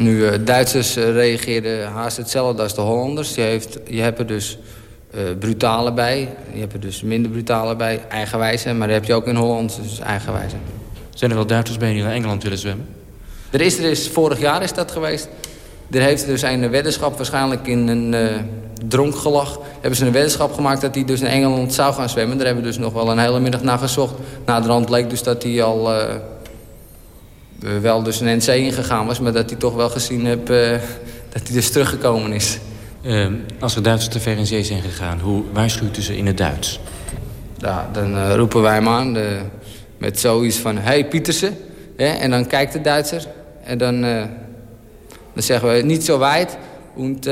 Nu, Duitsers reageerden haast hetzelfde als de Hollanders. Je, heeft, je hebt er dus brutale bij. Je hebt er dus minder brutale bij, eigenwijze. Maar dat heb je ook in Holland, dus eigenwijze. Zijn er wel Duitsers bij die naar Engeland willen zwemmen? Er is, er is, vorig jaar is dat geweest. Er heeft dus een weddenschap waarschijnlijk in een uh, dronkgelag... hebben ze een weddenschap gemaakt dat hij dus naar Engeland zou gaan zwemmen. Daar hebben we dus nog wel een hele middag naar gezocht. Na de rand bleek dus dat hij al uh, wel dus een NC ingegaan was... maar dat hij toch wel gezien heb uh, dat hij dus teruggekomen is. Ehm, als er Duitsers te ver in zee zijn gegaan, hoe waarschuwt u ze in het Duits? Ja, dan roepen wij hem aan... De, met zoiets van, hey Pietersen. En dan kijkt de Duitser. En dan, dan zeggen we, niet zo wijd. Want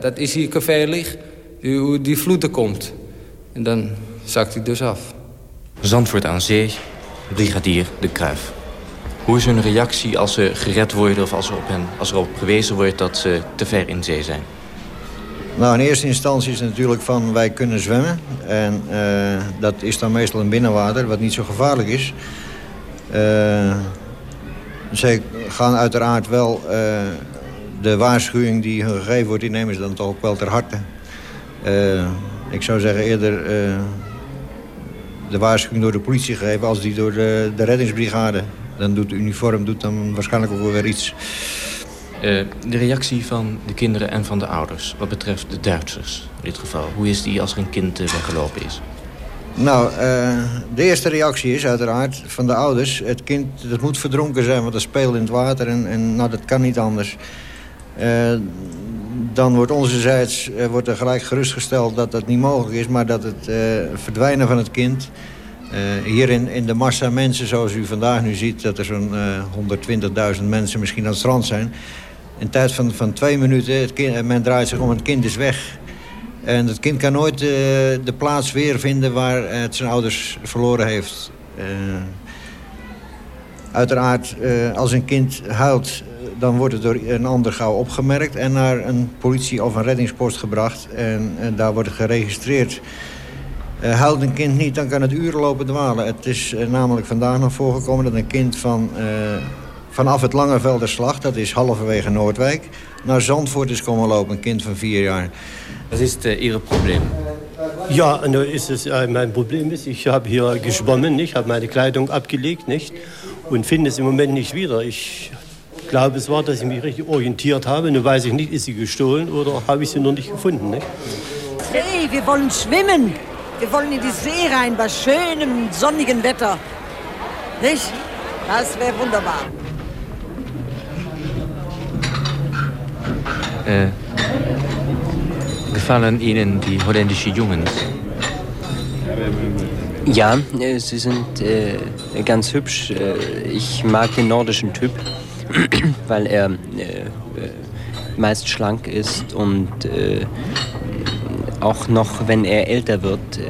dat is hier gefährlich. Die, die vloed komt. En dan zakt hij dus af. Zandvoort aan zee, brigadier De Kruif. Hoe is hun reactie als ze gered worden of als er op, hen, als er op gewezen wordt dat ze te ver in zee zijn? Nou, in eerste instantie is het natuurlijk van wij kunnen zwemmen. En uh, dat is dan meestal in binnenwater, wat niet zo gevaarlijk is. Uh, ze gaan uiteraard wel uh, de waarschuwing die hun gegeven wordt... die nemen ze dan toch ook wel ter harte. ik zou zeggen eerder de waarschuwing door de politie gegeven... als die door de, de reddingsbrigade. Dan doet de uniform doet dan waarschijnlijk ook wel weer iets... Uh, de reactie van de kinderen en van de ouders, wat betreft de Duitsers in dit geval. Hoe is die als er een kind uh, weggelopen is? Nou, uh, de eerste reactie is uiteraard van de ouders. Het kind dat moet verdronken zijn, want dat speelt in het water en, en nou, dat kan niet anders. dan wordt onzezijds wordt er gelijk gerustgesteld dat dat niet mogelijk is... maar dat het verdwijnen van het kind... hier in, in de massa mensen, zoals u vandaag nu ziet... dat er zo'n 120.000 mensen misschien aan het strand zijn een tijd van, van twee minuten, het kind, men draait zich om, het kind is weg. En het kind kan nooit uh, de plaats weer vinden waar het zijn ouders verloren heeft. Uh, uiteraard, uh, als een kind huilt, dan wordt het door een ander gauw opgemerkt... en naar een politie- of een reddingspost gebracht. En, en daar wordt het geregistreerd. Huilt een kind niet, dan kan het uren lopen dwalen. Het is namelijk vandaag nog voorgekomen dat een kind van vanaf het Langevelderslag, dat is halverwege Noordwijk... naar Zandvoort is komen lopen, een kind van vier jaar. Wat is het, uh, Ihr Problem? Ja, nou ist es, äh, mein Problem ist, ich habe hier geschwommen, ich habe meine Kleidung abgelegt nicht, und finde es im Moment nicht wieder. Ich glaube, es war, dass ich mich richtig orientiert habe. Nun weiß ich nicht, ist sie gestohlen oder habe ich sie noch nicht gefunden. Nicht? Hey, wir wollen schwimmen. Wir wollen in die See rein bei schönem, sonnigen Wetter. Nicht? Das wäre wunderbar. Äh, gefallen Ihnen die holländischen Jungs? Ja, äh, sie sind äh, ganz hübsch. Äh, ich mag den nordischen Typ, weil er äh, meist schlank ist und auch noch, wenn er älter wird,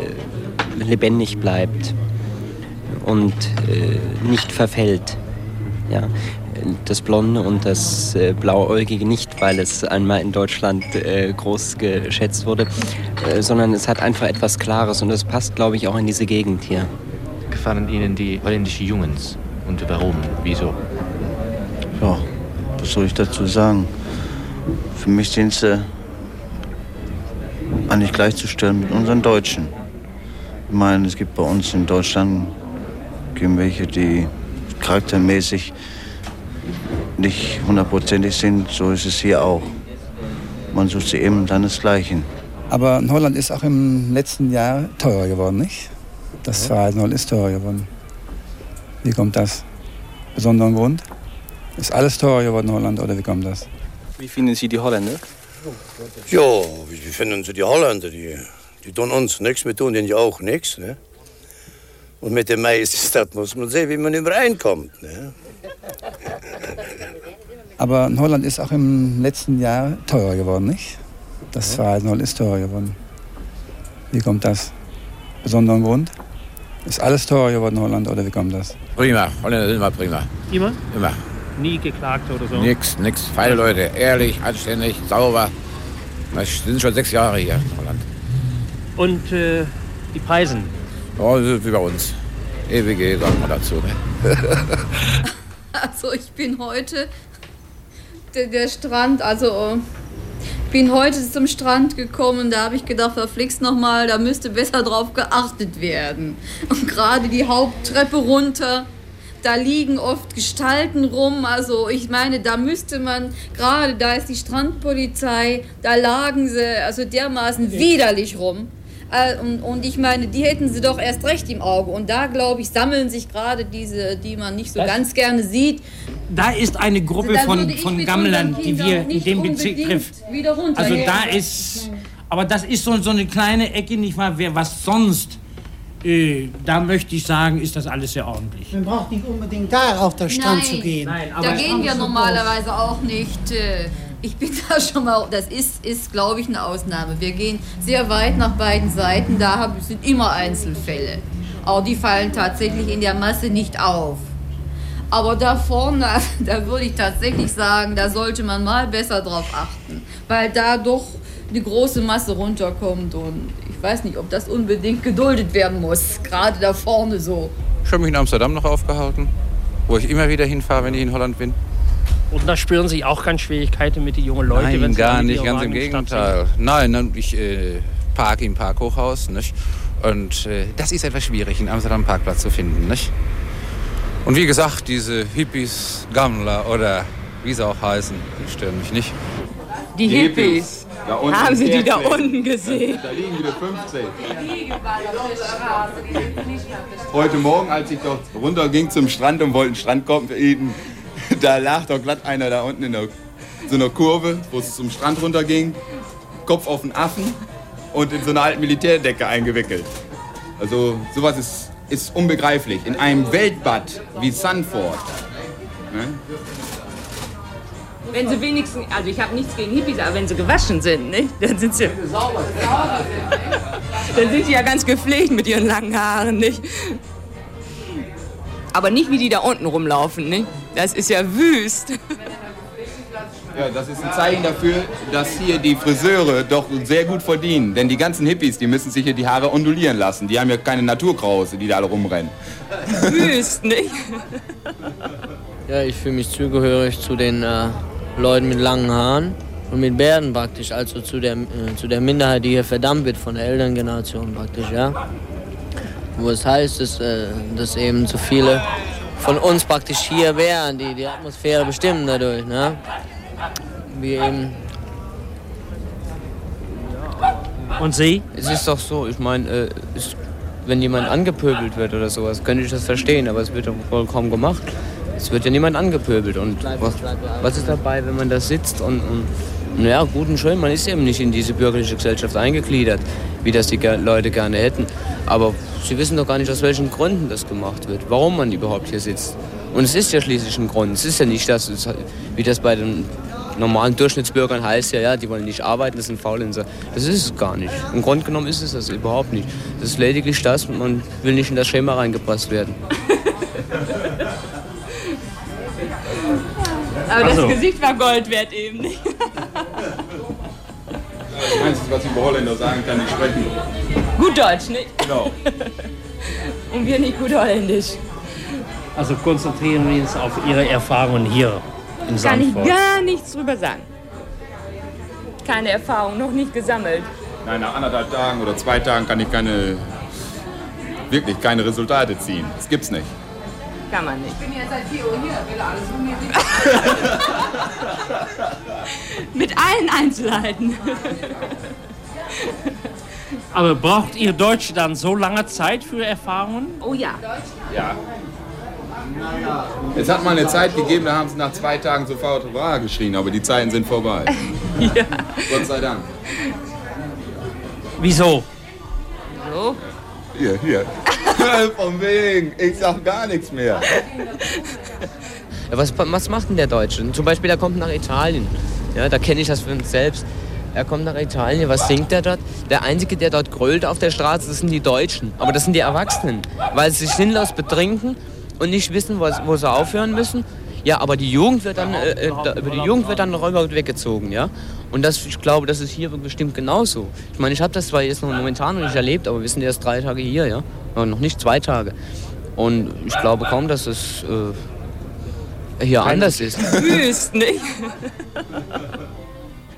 lebendig bleibt und nicht verfällt. Ja, das Blonde und das äh, Blauäugige nicht, weil es einmal in Deutschland äh, groß geschätzt wurde, äh, sondern es hat einfach etwas Klares und es passt, glaube ich, auch in diese Gegend hier. Gefallen Ihnen die holländischen Jungs und warum? Wieso? ja, was soll ich dazu sagen? Für mich sind sie eigentlich gleichzustellen mit unseren Deutschen. Ich meine, es gibt bei uns in Deutschland welche, die charaktermäßig nicht hundertprozentig sind. So ist es hier auch. Man sucht sie eben seinesgleichen. Aber in Holland ist auch im letzten Jahr teurer geworden, nicht? Das Verhalten in Holland ist teurer geworden. Wie kommt das? Besonderen Grund? Ist alles teurer geworden in Holland oder wie kommt das? Wie finden Sie die Holländer? Ja, wie finden Sie die Holländer? Die, die tun uns nichts, wir tun denen ja auch nichts. Ne? Und mit den meisten muss man sehen, wie man übereinkommt. Ne? Aber in Holland ist auch im letzten Jahr teurer geworden, nicht? Das Verhalten in Holland ist teurer geworden. Wie kommt das? Besonderen Grund? Ist alles teurer geworden in Holland oder wie kommt das? Prima, Holländer sind immer prima. Immer? Immer. Nie geklagt oder so? Nix, nix. Feine Leute, ehrlich, anständig, sauber. Wir sind schon sechs Jahre hier in Holland. Und äh, die Preisen? Ja, das ist wie bei uns. Ewige, sagen wir dazu. Ne? Also ich bin heute der, der Strand, also bin heute zum Strand gekommen, da habe ich gedacht, verflixt nochmal, da müsste besser drauf geachtet werden. Und gerade die Haupttreppe runter, da liegen oft Gestalten rum. Also ich meine, da müsste man, gerade da ist die Strandpolizei, da lagen sie also dermaßen widerlich rum. Äh, Und, und ich meine, die hätten sie doch erst recht im Auge. Und da, glaube ich, sammeln sich gerade diese, die man nicht so Das- ganz gerne sieht. Da ist eine Gruppe Da von, von Gammlern, die wir in dem Bezirk wieder runter. Also da ist, aber das ist so, so eine kleine Ecke, nicht wahr? Wer was sonst, äh, da möchte ich sagen, ist das alles sehr ordentlich. Man braucht nicht unbedingt da auf den Strand Nein, zu gehen. da gehen wir normalerweise auch nicht. äh, Ich bin da schon mal, das ist, ist glaube ich, eine Ausnahme. Wir gehen sehr weit nach beiden Seiten, da haben- sind immer Einzelfälle. Aber die fallen tatsächlich in der Masse nicht auf. Aber da vorne, da würde ich tatsächlich sagen, da sollte man mal besser drauf achten, weil da doch eine große Masse runterkommt und ich weiß nicht, ob das unbedingt geduldet werden muss, gerade da vorne so. Ich habe mich in Amsterdam noch aufgehalten, wo ich immer wieder hinfahre, wenn ich in Holland bin. Und da spüren Sie auch keine Schwierigkeiten mit den jungen Leuten, wenn Nein, Sie gar nicht, ganz im die Gegenteil. Nein, nein, ich äh, parke im Parkhochhaus. Nicht? Und äh, das ist etwas schwierig, in Amsterdam einen Parkplatz zu finden. Nicht? Und wie gesagt, diese Hippies, Gammler oder wie sie auch heißen, die stören mich nicht. Die Hippies. Da unten Haben Sie die da unten gesehen? Da liegen wieder 15. Die Heute Morgen, als ich dort runterging zum Strand und wollte einen Strandkorb eaten, da lag doch glatt einer da unten in der, so einer Kurve, wo es zum Strand runterging, Kopf auf den Affen und in so eine alte Militärdecke eingewickelt. Also sowas ist, ist unbegreiflich. In einem Weltbad wie Sanford. Ne? Wenn sie wenigstens, also ich habe nichts gegen Hippies, aber wenn sie gewaschen sind, nicht? Dann sind sie. Dann sind sie ja ganz gepflegt mit ihren langen Haaren, nicht? Aber nicht wie die da unten rumlaufen, nicht? Das ist ja wüst. Ja, das ist ein Zeichen dafür, dass hier die Friseure doch sehr gut verdienen. Denn die ganzen Hippies, die müssen sich hier die Haare ondulieren lassen. Die haben ja keine Naturkrause, die da alle rumrennen. Wüst, nicht? Ja, ich fühle mich zugehörig zu den äh, Leuten mit langen Haaren und mit Bärten praktisch, also zu der, äh, zu der Minderheit, die hier verdammt wird von der Elterngeneration praktisch, ja. Wo es heißt, dass, äh, dass eben zu viele von uns praktisch hier wären, die die Atmosphäre bestimmen dadurch, ne? Wie eben Und Sie? Es ist doch so, ich meine, äh, wenn jemand angepöbelt wird oder sowas, könnte ich das verstehen, aber es wird doch wohl kaum gemacht. Es wird ja niemand angepöbelt. Und was, was ist dabei, wenn man da sitzt und, und naja, gut und schön, man ist eben nicht in diese bürgerliche Gesellschaft eingegliedert, wie das die Leute gerne hätten. Aber sie wissen doch gar nicht, aus welchen Gründen das gemacht wird, warum man überhaupt hier sitzt. Und es ist ja schließlich ein Grund. Es ist ja nicht das, wie das bei den normalen Durchschnittsbürgern heißt, ja, ja, die wollen nicht arbeiten, das sind Faulenzer. Das ist es gar nicht. Im Grunde genommen ist es das überhaupt nicht. Das ist lediglich das, man will nicht in das Schema reingepasst werden. Aber so. das Gesicht war Gold wert eben, nicht? Das Einzige, was ich über Holländer sagen kann, die sprechen. Gut Deutsch, nicht? Genau. Und wir nicht gut Holländisch. Also konzentrieren wir uns auf Ihre Erfahrungen hier. in Kann ich Sandford? gar nichts drüber sagen. Keine Erfahrung, noch nicht gesammelt. Nein, nach anderthalb Tagen oder zwei Tagen kann ich keine, wirklich keine Resultate ziehen. Das gibt's nicht. Kann man nicht. Ich bin ja seit 4 Uhr hier, will alles von mir Mit allen Einzelheiten. Aber braucht ihr Deutsche dann so lange Zeit für Erfahrungen? Oh ja. Ja. Es hat mal eine Zeit gegeben, da haben sie nach zwei Tagen sofort Hurra geschrien, aber die Zeiten sind vorbei. ja. Gott sei Dank. Wieso? So. Hier, hier. Von wegen, ich sag gar nichts mehr. Was, was macht denn der Deutsche? Zum Beispiel, er kommt nach Italien. Ja, da kenne ich das für uns selbst. Er kommt nach Italien, was singt er dort? Der Einzige, der dort grölt auf der Straße, das sind die Deutschen. Aber das sind die Erwachsenen, weil sie sich sinnlos betrinken und nicht wissen, wo, wo sie aufhören müssen. Ja, aber die Jugend wird dann, äh, äh, da- über die Jugend wird dann rüber weggezogen, ja. Und das, ich glaube, das ist hier bestimmt genauso. Ich meine, ich habe das zwar jetzt noch momentan noch nicht erlebt, aber wir sind erst drei Tage hier, ja. Aber noch nicht zwei Tage. Und ich glaube kaum, dass es äh, hier anders ist. Wüst, nicht?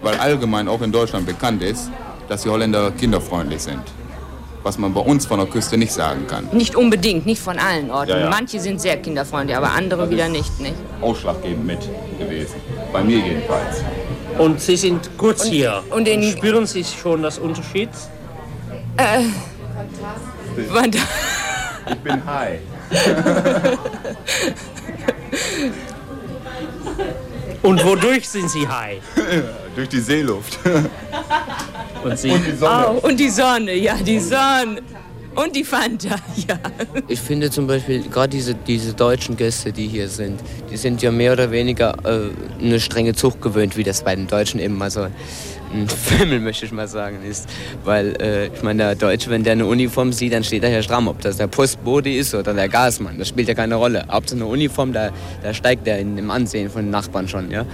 Weil allgemein auch in Deutschland bekannt ist, dass die Holländer kinderfreundlich sind. Was man bei uns von der Küste nicht sagen kann. Nicht unbedingt, nicht von allen Orten. Ja, ja. Manche sind sehr kinderfreundlich, aber andere wieder nicht, nicht? Ausschlaggebend mit gewesen. Bei mir jedenfalls. Und Sie sind kurz hier. und in- Spüren Sie schon das Unterschied? Äh? Ich bin high. Und wodurch sind Sie high? Durch die Seeluft. Und Sie? Und die Sonne. Oh, und die Sonne, ja, die Sonne. Und die Fanta, ja. Ich finde zum Beispiel gerade diese, diese deutschen Gäste, die hier sind, die sind ja mehr oder weniger äh, eine strenge Zucht gewöhnt, wie das bei den Deutschen eben mal so ein Fimmel, möchte ich mal sagen, ist. Weil, äh, ich meine, der Deutsche, wenn der eine Uniform sieht, dann steht er ja stramm. Ob das der Postbote ist oder der Gasmann, das spielt ja keine Rolle. Hauptsache eine Uniform, da, da steigt er in dem Ansehen von den Nachbarn schon, ja.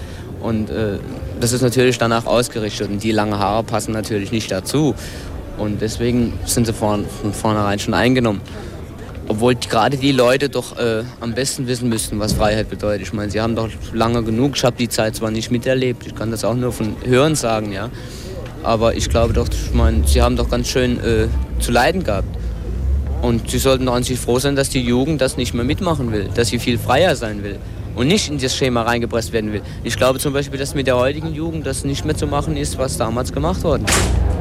Und äh, das ist natürlich danach ausgerichtet und die langen Haare passen natürlich nicht dazu. Und deswegen sind sie von, von vornherein schon eingenommen. Obwohl gerade die Leute doch äh, am besten wissen müssten, was Freiheit bedeutet. Ich meine, sie haben doch lange genug, ich habe die Zeit zwar nicht miterlebt, ich kann das auch nur von Hören sagen, ja. Aber ich glaube doch, ich meine, sie haben doch ganz schön äh, zu leiden gehabt. Und sie sollten doch an sich froh sein, dass die Jugend das nicht mehr mitmachen will, dass sie viel freier sein will und nicht in das Schema reingepresst werden will. Ich glaube zum Beispiel, dass mit der heutigen Jugend das nicht mehr zu machen ist, was damals gemacht worden ist.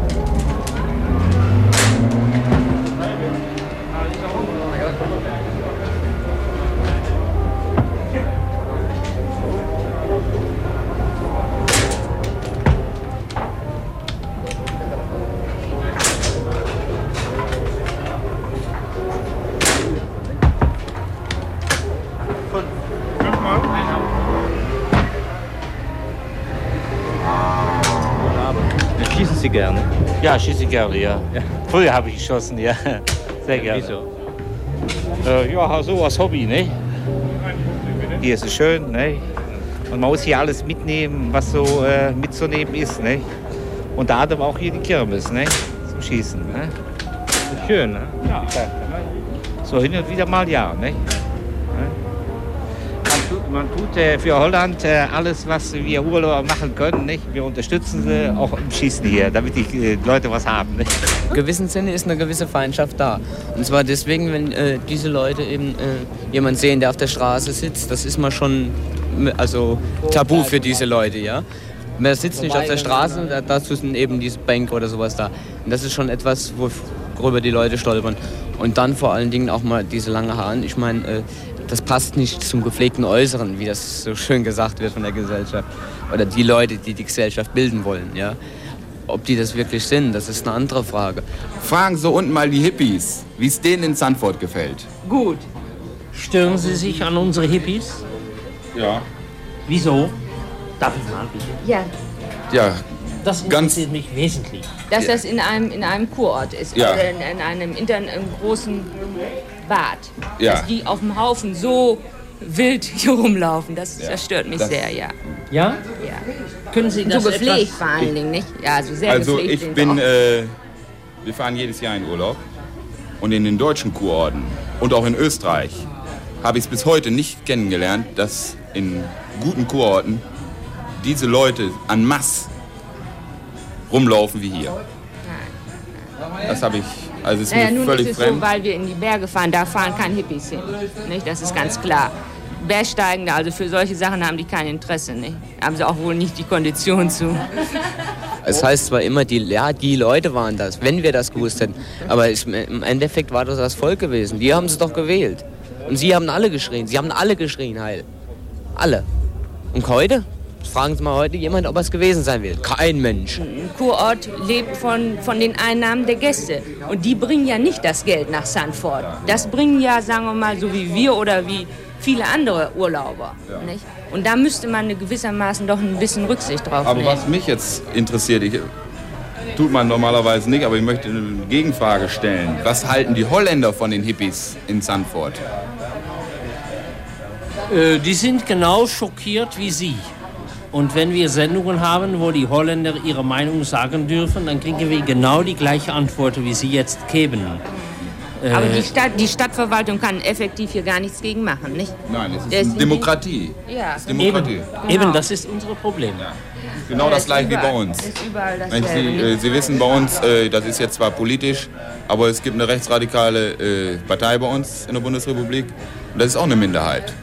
Ja, ja. Früher habe ich geschossen, ja. Sehr gerne. Wieso? Äh, ja, so als Hobby, ne? Hier ist es schön, ne? Und man muss hier alles mitnehmen, was so äh, mitzunehmen ist, ne? Unter anderem auch hier die Kirmes, ne? Zum Schießen, ne? Schön, ne? Ja. So hin und wieder mal ja, ne? Man tut, man tut äh, für Holland äh, alles, was wir Urlauber machen können. Nicht? Wir unterstützen sie auch im Schießen hier, damit die äh, Leute was haben. Nicht? Im gewissen Sinne ist eine gewisse Feindschaft da. Und zwar deswegen, wenn äh, diese Leute eben äh, jemanden sehen, der auf der Straße sitzt, das ist mal schon also tabu für diese Leute, ja. Man sitzt nicht auf der Straße, da- dazu sind eben diese Bänke oder sowas da. Und das ist schon etwas, worüber die Leute stolpern. Und dann vor allen Dingen auch mal diese lange Haare. Ich meine, äh, das passt nicht zum gepflegten Äußeren, wie das so schön gesagt wird von der Gesellschaft. Oder die Leute, die die Gesellschaft bilden wollen, ja. Ob die das wirklich sind, das ist eine andere Frage. Fragen so unten mal die Hippies, wie es denen in Sandford gefällt. Gut. Stören Sie sich an unsere Hippies? Ja. Wieso? Darf ich mal bitte? Ja, Ja, Das Ganz- interessiert mich wesentlich. dass das in einem, in einem Kurort ist. Ja. Oder in, in einem intern, im großen Bad. Ja. Dass die auf dem Haufen so wild hier rumlaufen, das, Ja. das stört mich Das- sehr, ja. Ja? ja. Können Sie das So gepflegt etwas- vor allen Dingen, nicht? Ja, also sehr also ich bin, äh, wir fahren jedes Jahr in Urlaub und in den deutschen Kurorten und auch in Österreich habe ich es bis heute nicht kennengelernt, dass in guten Kurorten diese Leute an Mass rumlaufen wie hier. Das habe ich, also ist Naja, mir nun völlig ist es fremd. so, weil wir in die Berge fahren, da fahren keine Hippies hin. Nicht? Das ist ganz klar. Bergsteigende, also für solche Sachen haben die kein Interesse. Nicht? Haben sie auch wohl nicht die Kondition zu. Es heißt zwar immer, die, ja, die Leute waren das, wenn wir das gewusst hätten. Aber es, im Endeffekt war das das Volk gewesen. Die haben es doch gewählt. Und sie haben alle geschrien. Sie haben alle geschrien, Heil. Alle. Und heute? Fragen Sie mal heute jemand, ob er es gewesen sein will. Kein Mensch. Ein Kurort lebt von, von den Einnahmen der Gäste. Und die bringen ja nicht das Geld nach Sanford. Das bringen ja, sagen wir mal, so wie wir oder wie viele andere Urlauber. Nicht? Und da müsste man gewissermaßen doch ein bisschen Rücksicht drauf Aber nehmen. was mich jetzt interessiert, ich, tut man normalerweise nicht, aber ich möchte eine Gegenfrage stellen. Was halten die Holländer von den Hippies in Sanford? Äh, die sind genau schockiert wie Sie. Und wenn wir Sendungen haben, wo die Holländer ihre Meinung sagen dürfen, dann kriegen wir genau die gleiche Antwort, wie Sie jetzt geben. Äh, Aber die, Stadt, die Stadtverwaltung kann effektiv hier gar nichts gegen machen, nicht? Nein, es ist Deswegen- Demokratie. Ja. Es ist Demokratie. Eben, eben, das ist unser Problem. Genau das gleiche wie bei uns. Sie, äh, Sie wissen bei uns, äh, das ist jetzt zwar politisch, aber es gibt eine rechtsradikale äh, Partei bei uns in der Bundesrepublik. Und das ist auch eine Minderheit.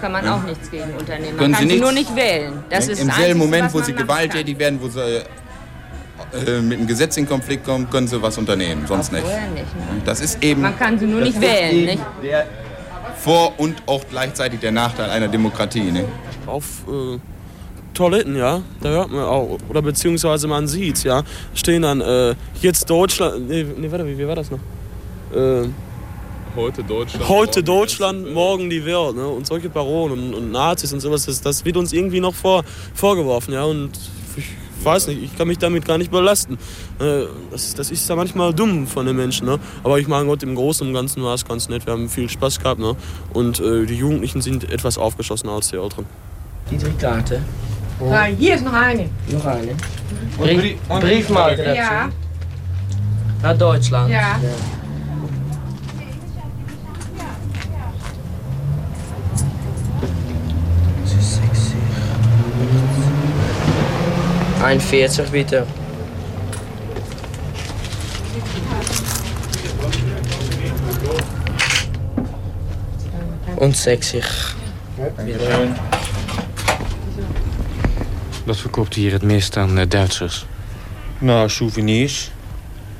Kann man auch nichts gegen unternehmen. Man Können kann Sie sie nur nicht wählen. Das ist Im selben Moment, wo man sie gewalttätig werden, wo sie äh, mit einem Gesetz in Konflikt kommen, können sie was unternehmen, sonst nicht. Nicht. Ne? Das ist eben Man kann sie nur nicht wählen, nicht? Der Vor- und auch gleichzeitig der Nachteil einer Demokratie. Ne? Auf äh, Toiletten, ja, da hört man auch, oder beziehungsweise man sieht's, ja, stehen dann äh, jetzt Deutschland, nee, nee warte, wie, wie war das noch? Äh, Heute Deutschland. heute Deutschland, morgen die Welt, ne? Und solche Parolen und, und Nazis und sowas, das, das wird uns irgendwie noch vor, vorgeworfen, ja, und ich weiß nicht, ich kann mich damit gar nicht belasten. Äh, das, das ist ja manchmal dumm von den Menschen, ne? Aber ich meine Gott, im Großen und Ganzen war es ganz nett, wir haben viel Spaß gehabt, ne? Und äh, die Jugendlichen sind etwas aufgeschlossener als die Älteren. Die Karte. Ja, hier ist noch eine. Noch eine. Und Brief, Briefmarke dazu. Ja. Nach Deutschland. Ja. Ein 40 bitte. Und 60. Wat verkoopt hier het meest aan eh, Duitsers? Nou, souvenirs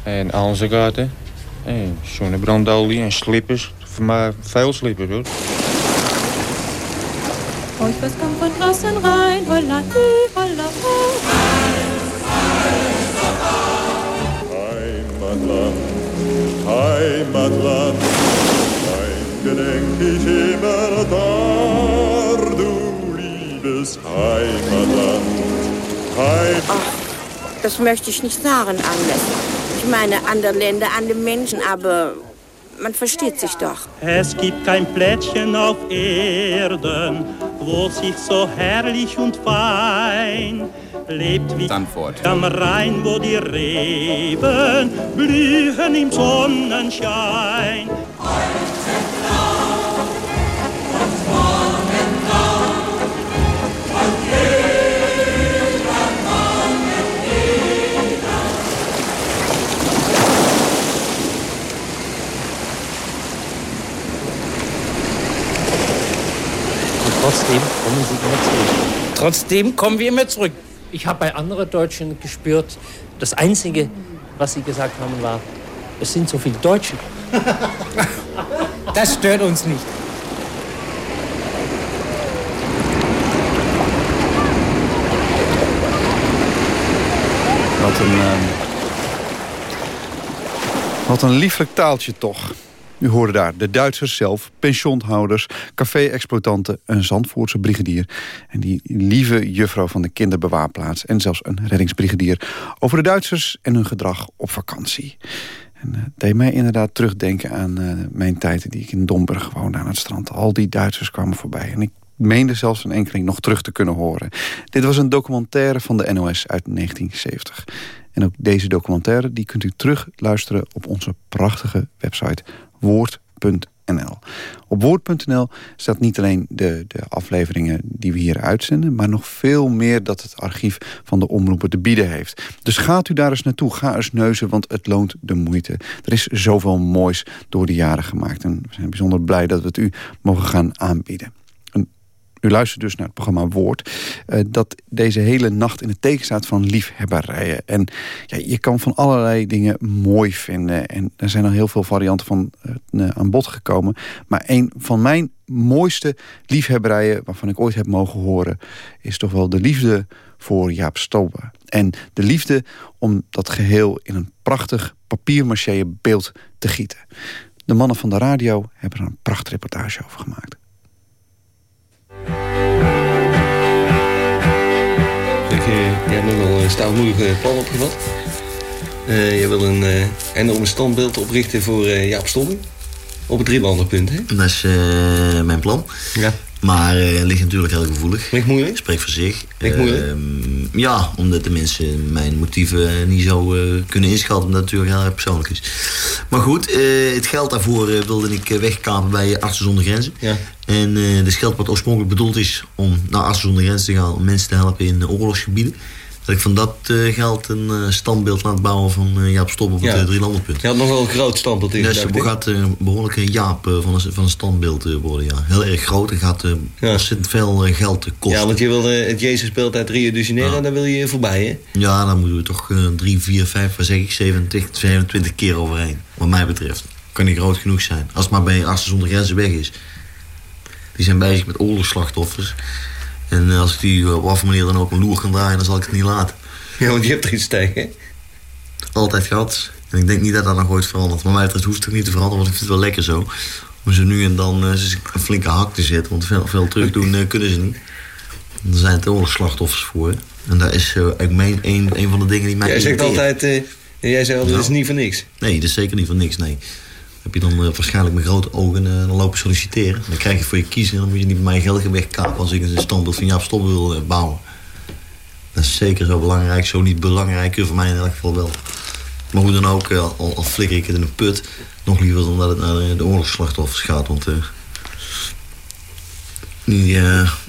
en aanzichtkaarten. En zonnebrandolie en slippers. Voor mij veel slippers hoor. Euch was kommt von draußen rein, holla, hi, holla, ho. Heimatland, Heimatland, dein gedenk ich immer da, du liebes Heimatland. Heim Das möchte ich nicht sagen, Agnes. Ich meine andere Länder, andere Menschen, aber man versteht sich doch. Es gibt kein Plätzchen auf Erden, wo sich so herrlich und fein lebt wie Sanford. am Rhein, wo die Reben blühen im Sonnenschein. Trotzdem kommen sie immer zurück. Trotzdem kommen wir immer zurück. Ich habe bei anderen Deutschen gespürt, das Einzige, was sie gesagt haben, war, es sind so viele Deutsche. Das stört uns nicht. Wat een, ehm, wat een lieflijk taaltje toch. U hoorde daar de Duitsers zelf, pensioenhouders, café-exploitanten... een Zandvoortse brigadier en die lieve juffrouw van de kinderbewaarplaats... en zelfs een reddingsbrigadier over de Duitsers en hun gedrag op vakantie. En eh, deed mij inderdaad terugdenken aan eh, mijn tijd die ik in Domburg woonde aan het strand. Al die Duitsers kwamen voorbij en ik meende zelfs een enkeling nog terug te kunnen horen. Dit was een documentaire van de NOS uit 1970. En ook deze documentaire die kunt u terug luisteren op onze prachtige website woord.nl. Op woord.nl staat niet alleen de, de afleveringen die we hier uitzenden... maar nog veel meer dat het archief van de omroepen te bieden heeft. Dus gaat u daar eens naartoe, ga eens neuzen, want het loont de moeite. Er is zoveel moois door de jaren gemaakt. En we zijn bijzonder blij dat we het u mogen gaan aanbieden. U luistert dus naar het programma Woord... Uh, dat deze hele nacht in het teken staat van liefhebberijen. En ja, je kan van allerlei dingen mooi vinden. En er zijn al heel veel varianten van uh, aan bod gekomen. Maar een van mijn mooiste liefhebberijen... waarvan ik ooit heb mogen horen... is toch wel de liefde voor Jaap Stobe. En de liefde om dat geheel in een prachtig papiermaché beeld te gieten. De mannen van de radio hebben er een prachtreportage over gemaakt. Uh, jij hebt nog wel een stoutmoedige plan opgevat. Uh, je wil een uh, enorme standbeeld oprichten voor uh, Jaap Stobbing. Op het drielanderpunt, hè? Dat is mijn plan. Ja. Maar het ligt natuurlijk heel gevoelig. Ligt moeilijk? Spreek voor zich. Ligt moeilijk? Ehm, ja, omdat de mensen mijn motieven niet zo kunnen inschatten. Omdat het natuurlijk heel erg persoonlijk is. Maar goed, het geld daarvoor wilde ik wegkapen bij Artsen zonder Grenzen. Ja. En uh, de geld wat oorspronkelijk bedoeld is om naar Artsen zonder Grenzen te gaan... om mensen te helpen in oorlogsgebieden... dat ik van dat uh, geld een uh, standbeeld laat bouwen van Jaap Stop op Ja. het Drielandenpunt. Je had nog wel een groot standbeeld in hè? gaat behoorlijk een Jaap van, een, van een standbeeld worden, ja. Heel erg groot en gaat ontzettend veel geld kosten. Ja, want je wilde het Jezusbeeld uit Rio de Janeiro, Ja. daar wil je voorbij, hè? Ja, dan moeten we toch drie, vier, vijf, wat zeg ik, 27, 27 keer overheen. Wat mij betreft. Kan niet groot genoeg zijn. Als het maar bij Artsen zonder Grenzen weg is. Die zijn bezig met oorlogsslachtoffers. En als ik die op af manier dan ook een loer kan draaien, dan zal ik het niet laten. Ja, want je hebt er iets tegen? Altijd gehad. En ik denk niet dat dat nog ooit verandert. Maar mij betreft hoeft het ook niet te veranderen, want ik vind het wel lekker zo. Om ze nu en dan uh, een flinke hak te zetten. Want veel, veel terug doen kunnen ze niet. Er zijn het oorlogsslachtoffers voor. En dat is uh, ik meen een, een van de dingen die mij Jij zegt altijd, uh, jij zegt altijd, dat is niet voor niks. Nee, dat is zeker niet voor niks, nee. Heb je dan uh, waarschijnlijk met grote ogen uh, dan lopen solliciteren. Dan krijg je voor je kiezen en dan moet je niet bij mij geld wegkapen als ik een standbeeld van Jaap Stop wil uh, bouwen. Dat is zeker zo belangrijk, zo niet belangrijker voor mij in elk geval wel. Maar hoe dan ook, al, al flikker ik het in een put, nog liever dan dat het naar de oorlogsslachtoffers gaat. Want die,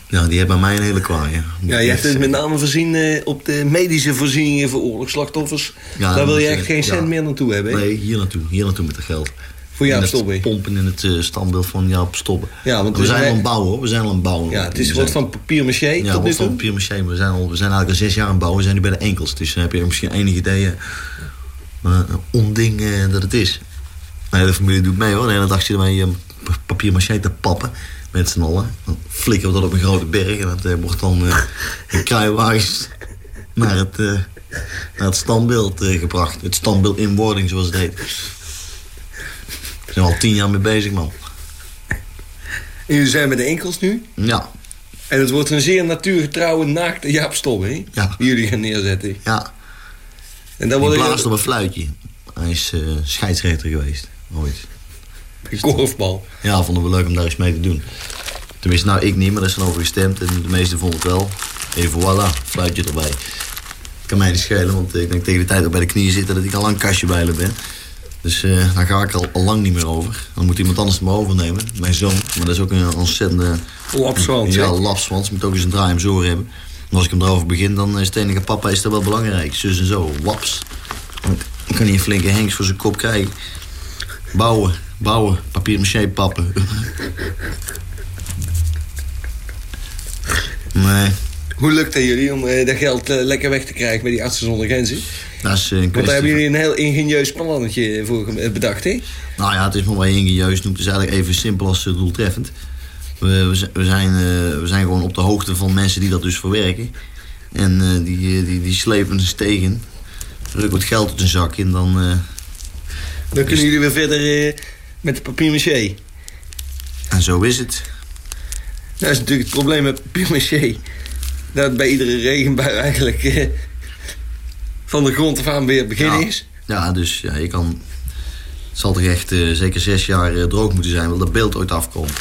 ja, die hebben bij mij een hele kwaai. Ja, je hebt het met name voorzien uh, op de medische voorzieningen voor oorlogsslachtoffers. Ja, Daar wil je echt geen cent ja. meer naartoe hebben? Nee, hier naartoe. Hier naartoe met het geld. Voor Jaap Stobbing? pompen in het uh, standbeeld van Jaap Stobbing. Ja, want we zijn al aan het bouwen, hoor. We zijn al aan het bouwen. Ja, het is wat van papier-maché ja, tot nu van papier-maché. We zijn, al, we zijn eigenlijk al zes jaar aan het bouwen. We zijn nu bij de enkels. Dus dan heb je misschien enig idee uh, onding dat het is. De familie doet mee, hoor. De hele dag zitten wij papier-maché te pappen met z'n allen. Dan flikkeren we dat op een grote berg. En dat wordt dan uh, in kruiwagens naar het, uh, naar het standbeeld gebracht. Het standbeeld in wording, zoals het heet. We zijn al tien jaar mee bezig, man. En jullie zijn met de enkels nu? Ja. En het wordt een zeer natuurgetrouwe naakte Jaap Stob, hè? Ja. Die jullie gaan neerzetten. Ja. En dan wordt blaast op een fluitje. Hij is scheidsrechter geweest, ooit. Een korfbal. Ja, vonden we leuk om daar eens mee te doen. Tenminste, nou ik niet, maar er is dan over gestemd. En de meesten vonden het wel. Even voilà, fluitje erbij. Kan mij niet schelen, want ik denk tegen de tijd dat ik bij de knieën zit... dat ik al lang kastje bij ben. Dus uh, daar ga ik al, al, lang niet meer over. Dan moet iemand anders het maar overnemen. Mijn zoon. Maar dat is ook een ontzettende... Lapswans, Ja, lapswans. Moet ook eens een draai om zoren hebben. En als ik hem erover begin, dan is het enige papa is dat wel belangrijk. Zus en zo, waps. Dan kan hij een flinke hengst voor zijn kop krijgen. Bouwen. Bouwen, papier-maché pappen. nee. Hoe lukt het jullie om uh, dat geld uh, lekker weg te krijgen bij die artsen zonder grenzen? Dat is een Want daar hebben jullie een heel ingenieus plannetje voor bedacht, hè? Nou ja, het is maar wel ingenieus. Het is eigenlijk even simpel als uh, doeltreffend. We, we, zijn, we zijn gewoon op de hoogte van mensen die dat dus verwerken. En die, die, die slepen ze tegen. Ruk wat geld uit een zak en dan... dan kunnen jullie weer verder met de papier-maché. En zo is het. Dat is natuurlijk het probleem met papier-maché. Dat bij iedere regenbui eigenlijk eh, van de grond af aan weer beginnen ja. is. Ja, dus ja, je kan... Het zal toch echt uh, zeker zes jaar uh, droog moeten zijn, wil dat beeld ooit afkomt.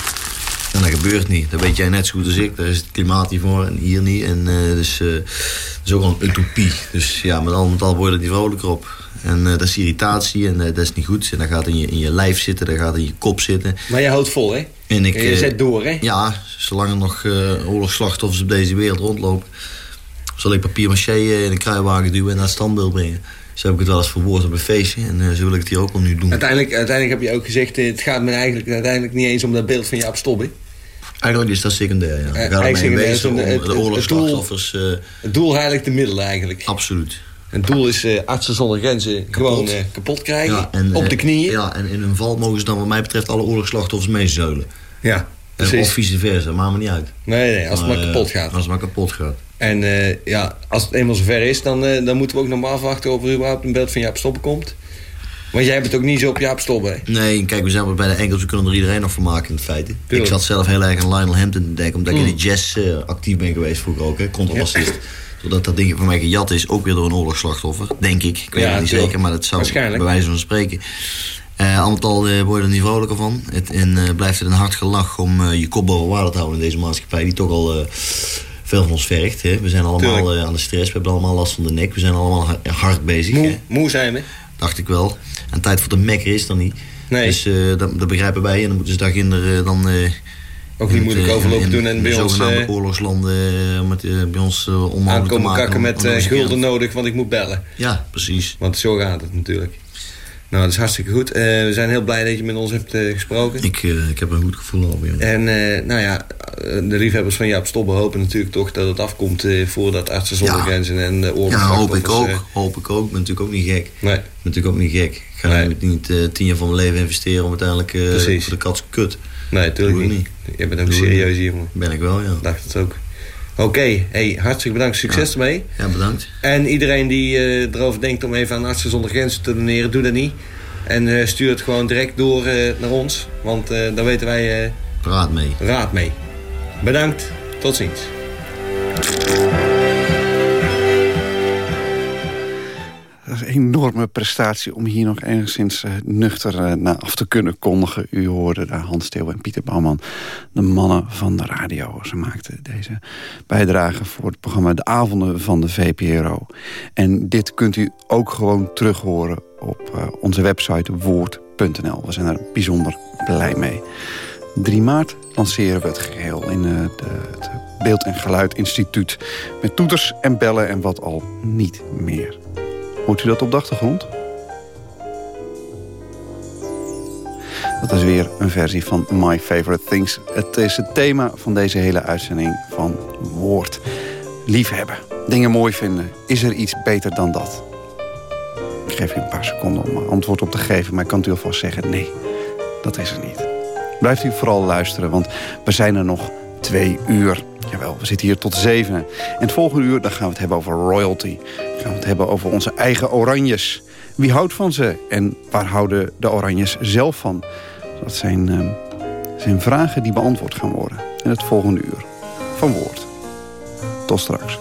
En dat gebeurt niet. Dat weet jij net zo goed als ik. Daar is het klimaat niet voor en hier niet. En eh, dus, eh, dat is ook wel een utopie. Dus ja, met al met al word je er niet vrolijker op. En eh, dat is irritatie en eh, dat is niet goed. En dat gaat in je, in je lijf zitten, dat gaat in je kop zitten. Maar je houdt vol, hè? En ik, En je eh, zet door, hè? Ja, zolang er nog oorlogsslachtoffers op deze wereld rondlopen... zal ik papier maché in een kruiwagen duwen en naar het standbeeld brengen. Zo heb ik het wel eens verwoord op een feestje. En eh, zo wil ik het hier ook wel nu doen. Uiteindelijk, uiteindelijk heb je ook gezegd, eh, het gaat me eigenlijk uiteindelijk niet eens om dat beeld van Jaap Stobbe. Eigenlijk is dat secundair, ja. Gaat secundair een- om het- de oorlogsslachtoffers... Het doel heiligt de middelen eigenlijk. Absoluut. Het doel is eh, artsen zonder grenzen gewoon kapot krijgen. Ja, en, op de knieën. Ja, en in hun val mogen ze dan wat mij betreft alle oorlogsslachtoffers meezuilen. Ja, En, precies. of vice versa, maakt me niet uit. Nee, nee, als het maar kapot gaat. Als het maar kapot gaat. En eh, ja, als het eenmaal zover is, dan, eh, dan moeten we ook nog maar afwachten of er überhaupt een beeld van Jaap Stobbe komt. Want jij hebt het ook niet zo op Jaap Stobbe. hè? Nee, kijk, we zijn bij de Engels, we kunnen er iedereen nog van maken in feite. Tuurlijk. Ik zat zelf heel erg aan Lionel Hampton te denken, omdat ik Mm. in de jazz eh, actief ben geweest vroeger ook, hè, contrabassist. Zodat dat ding van mij gejat is, ook weer door een oorlogsslachtoffer, denk ik. Ik weet Ja, het niet tuurlijk. zeker, maar dat zou bij wijze van spreken. Eh aantal eh, word je er niet vrolijker van. Het, en blijft het een hard gelach om je kop boven water te houden in deze maatschappij, die toch al veel van ons vergt. Hè. We zijn allemaal eh, aan de stress, we hebben allemaal last van de nek, we zijn allemaal hard, bezig. Moe, hè. moe zijn we. Dacht ik wel. En tijd voor de mekker is er niet. Nee. Dus eh, dat, dat begrijpen wij. En dan moeten ze daar kinderen dan... eh, Ook niet in moeilijk overlopen in doen en bij de ons, zogenaamde oorlogslanden met, bij ons eh, onmogelijk te maken. kakken met om gulden nodig, want ik moet bellen. Ja, precies. Want zo gaat het natuurlijk. Nou, dat is hartstikke goed. Eh, we zijn heel blij dat je met ons hebt eh, gesproken. Ik, eh, ik heb een goed gevoel over je. En nou ja, de liefhebbers van Jaap Stobbe hopen natuurlijk toch dat het afkomt voordat artsen zonder Ja. grenzen en uh, Ja, hoop ik ook. Hoop ik ook. Ik ben natuurlijk ook niet gek. Nee. Ik ben natuurlijk ook niet gek. Ik ga natuurlijk niet tien jaar van mijn leven investeren om uiteindelijk voor de kat kut. Nee, natuurlijk ik niet. Je bent ook serieus niet. hier, man. Ben ik wel, ja. Dacht het ook. Oké, hey, hartstikke bedankt. Succes ermee. Ja, bedankt. En iedereen die eh, erover denkt om even aan Artsen zonder Grenzen te doneren, doe dat niet. En eh, stuur het gewoon direct door eh, naar ons. Want daar weten wij Raad mee. raad mee. Bedankt. Tot ziens. Enorme prestatie om hier nog enigszins eh, nuchter eh, naar af te kunnen kondigen. U hoorde daar Hans Steeuw en Pieter Bouwman, de mannen van de radio. Ze maakten deze bijdrage voor het programma De Avonden van de VPRO. En dit kunt u ook gewoon terug horen op eh, onze website woord.nl. We zijn er bijzonder blij mee. 3 maart lanceren we het geheel in het Beeld- en Geluid Instituut. Met toeters en bellen en wat al niet meer. Hoort u dat op de achtergrond? Dat is weer een versie van My Favorite Things. Het is het thema van deze hele uitzending van Woord. Liefhebben, dingen mooi vinden. Is er iets beter dan dat? Ik geef u een paar seconden om antwoord op te geven... maar ik kan u alvast zeggen, nee, dat is er niet. Blijft u vooral luisteren, want we zijn er nog twee uur. Jawel, we zitten hier tot zeven. En het volgende uur dan gaan we het hebben over royalty. Gaan we het hebben over onze eigen oranjes. Wie houdt van ze en waar houden de oranjes zelf van? Dat zijn, eh, zijn vragen die beantwoord gaan worden in het volgende uur van Woord. Tot straks.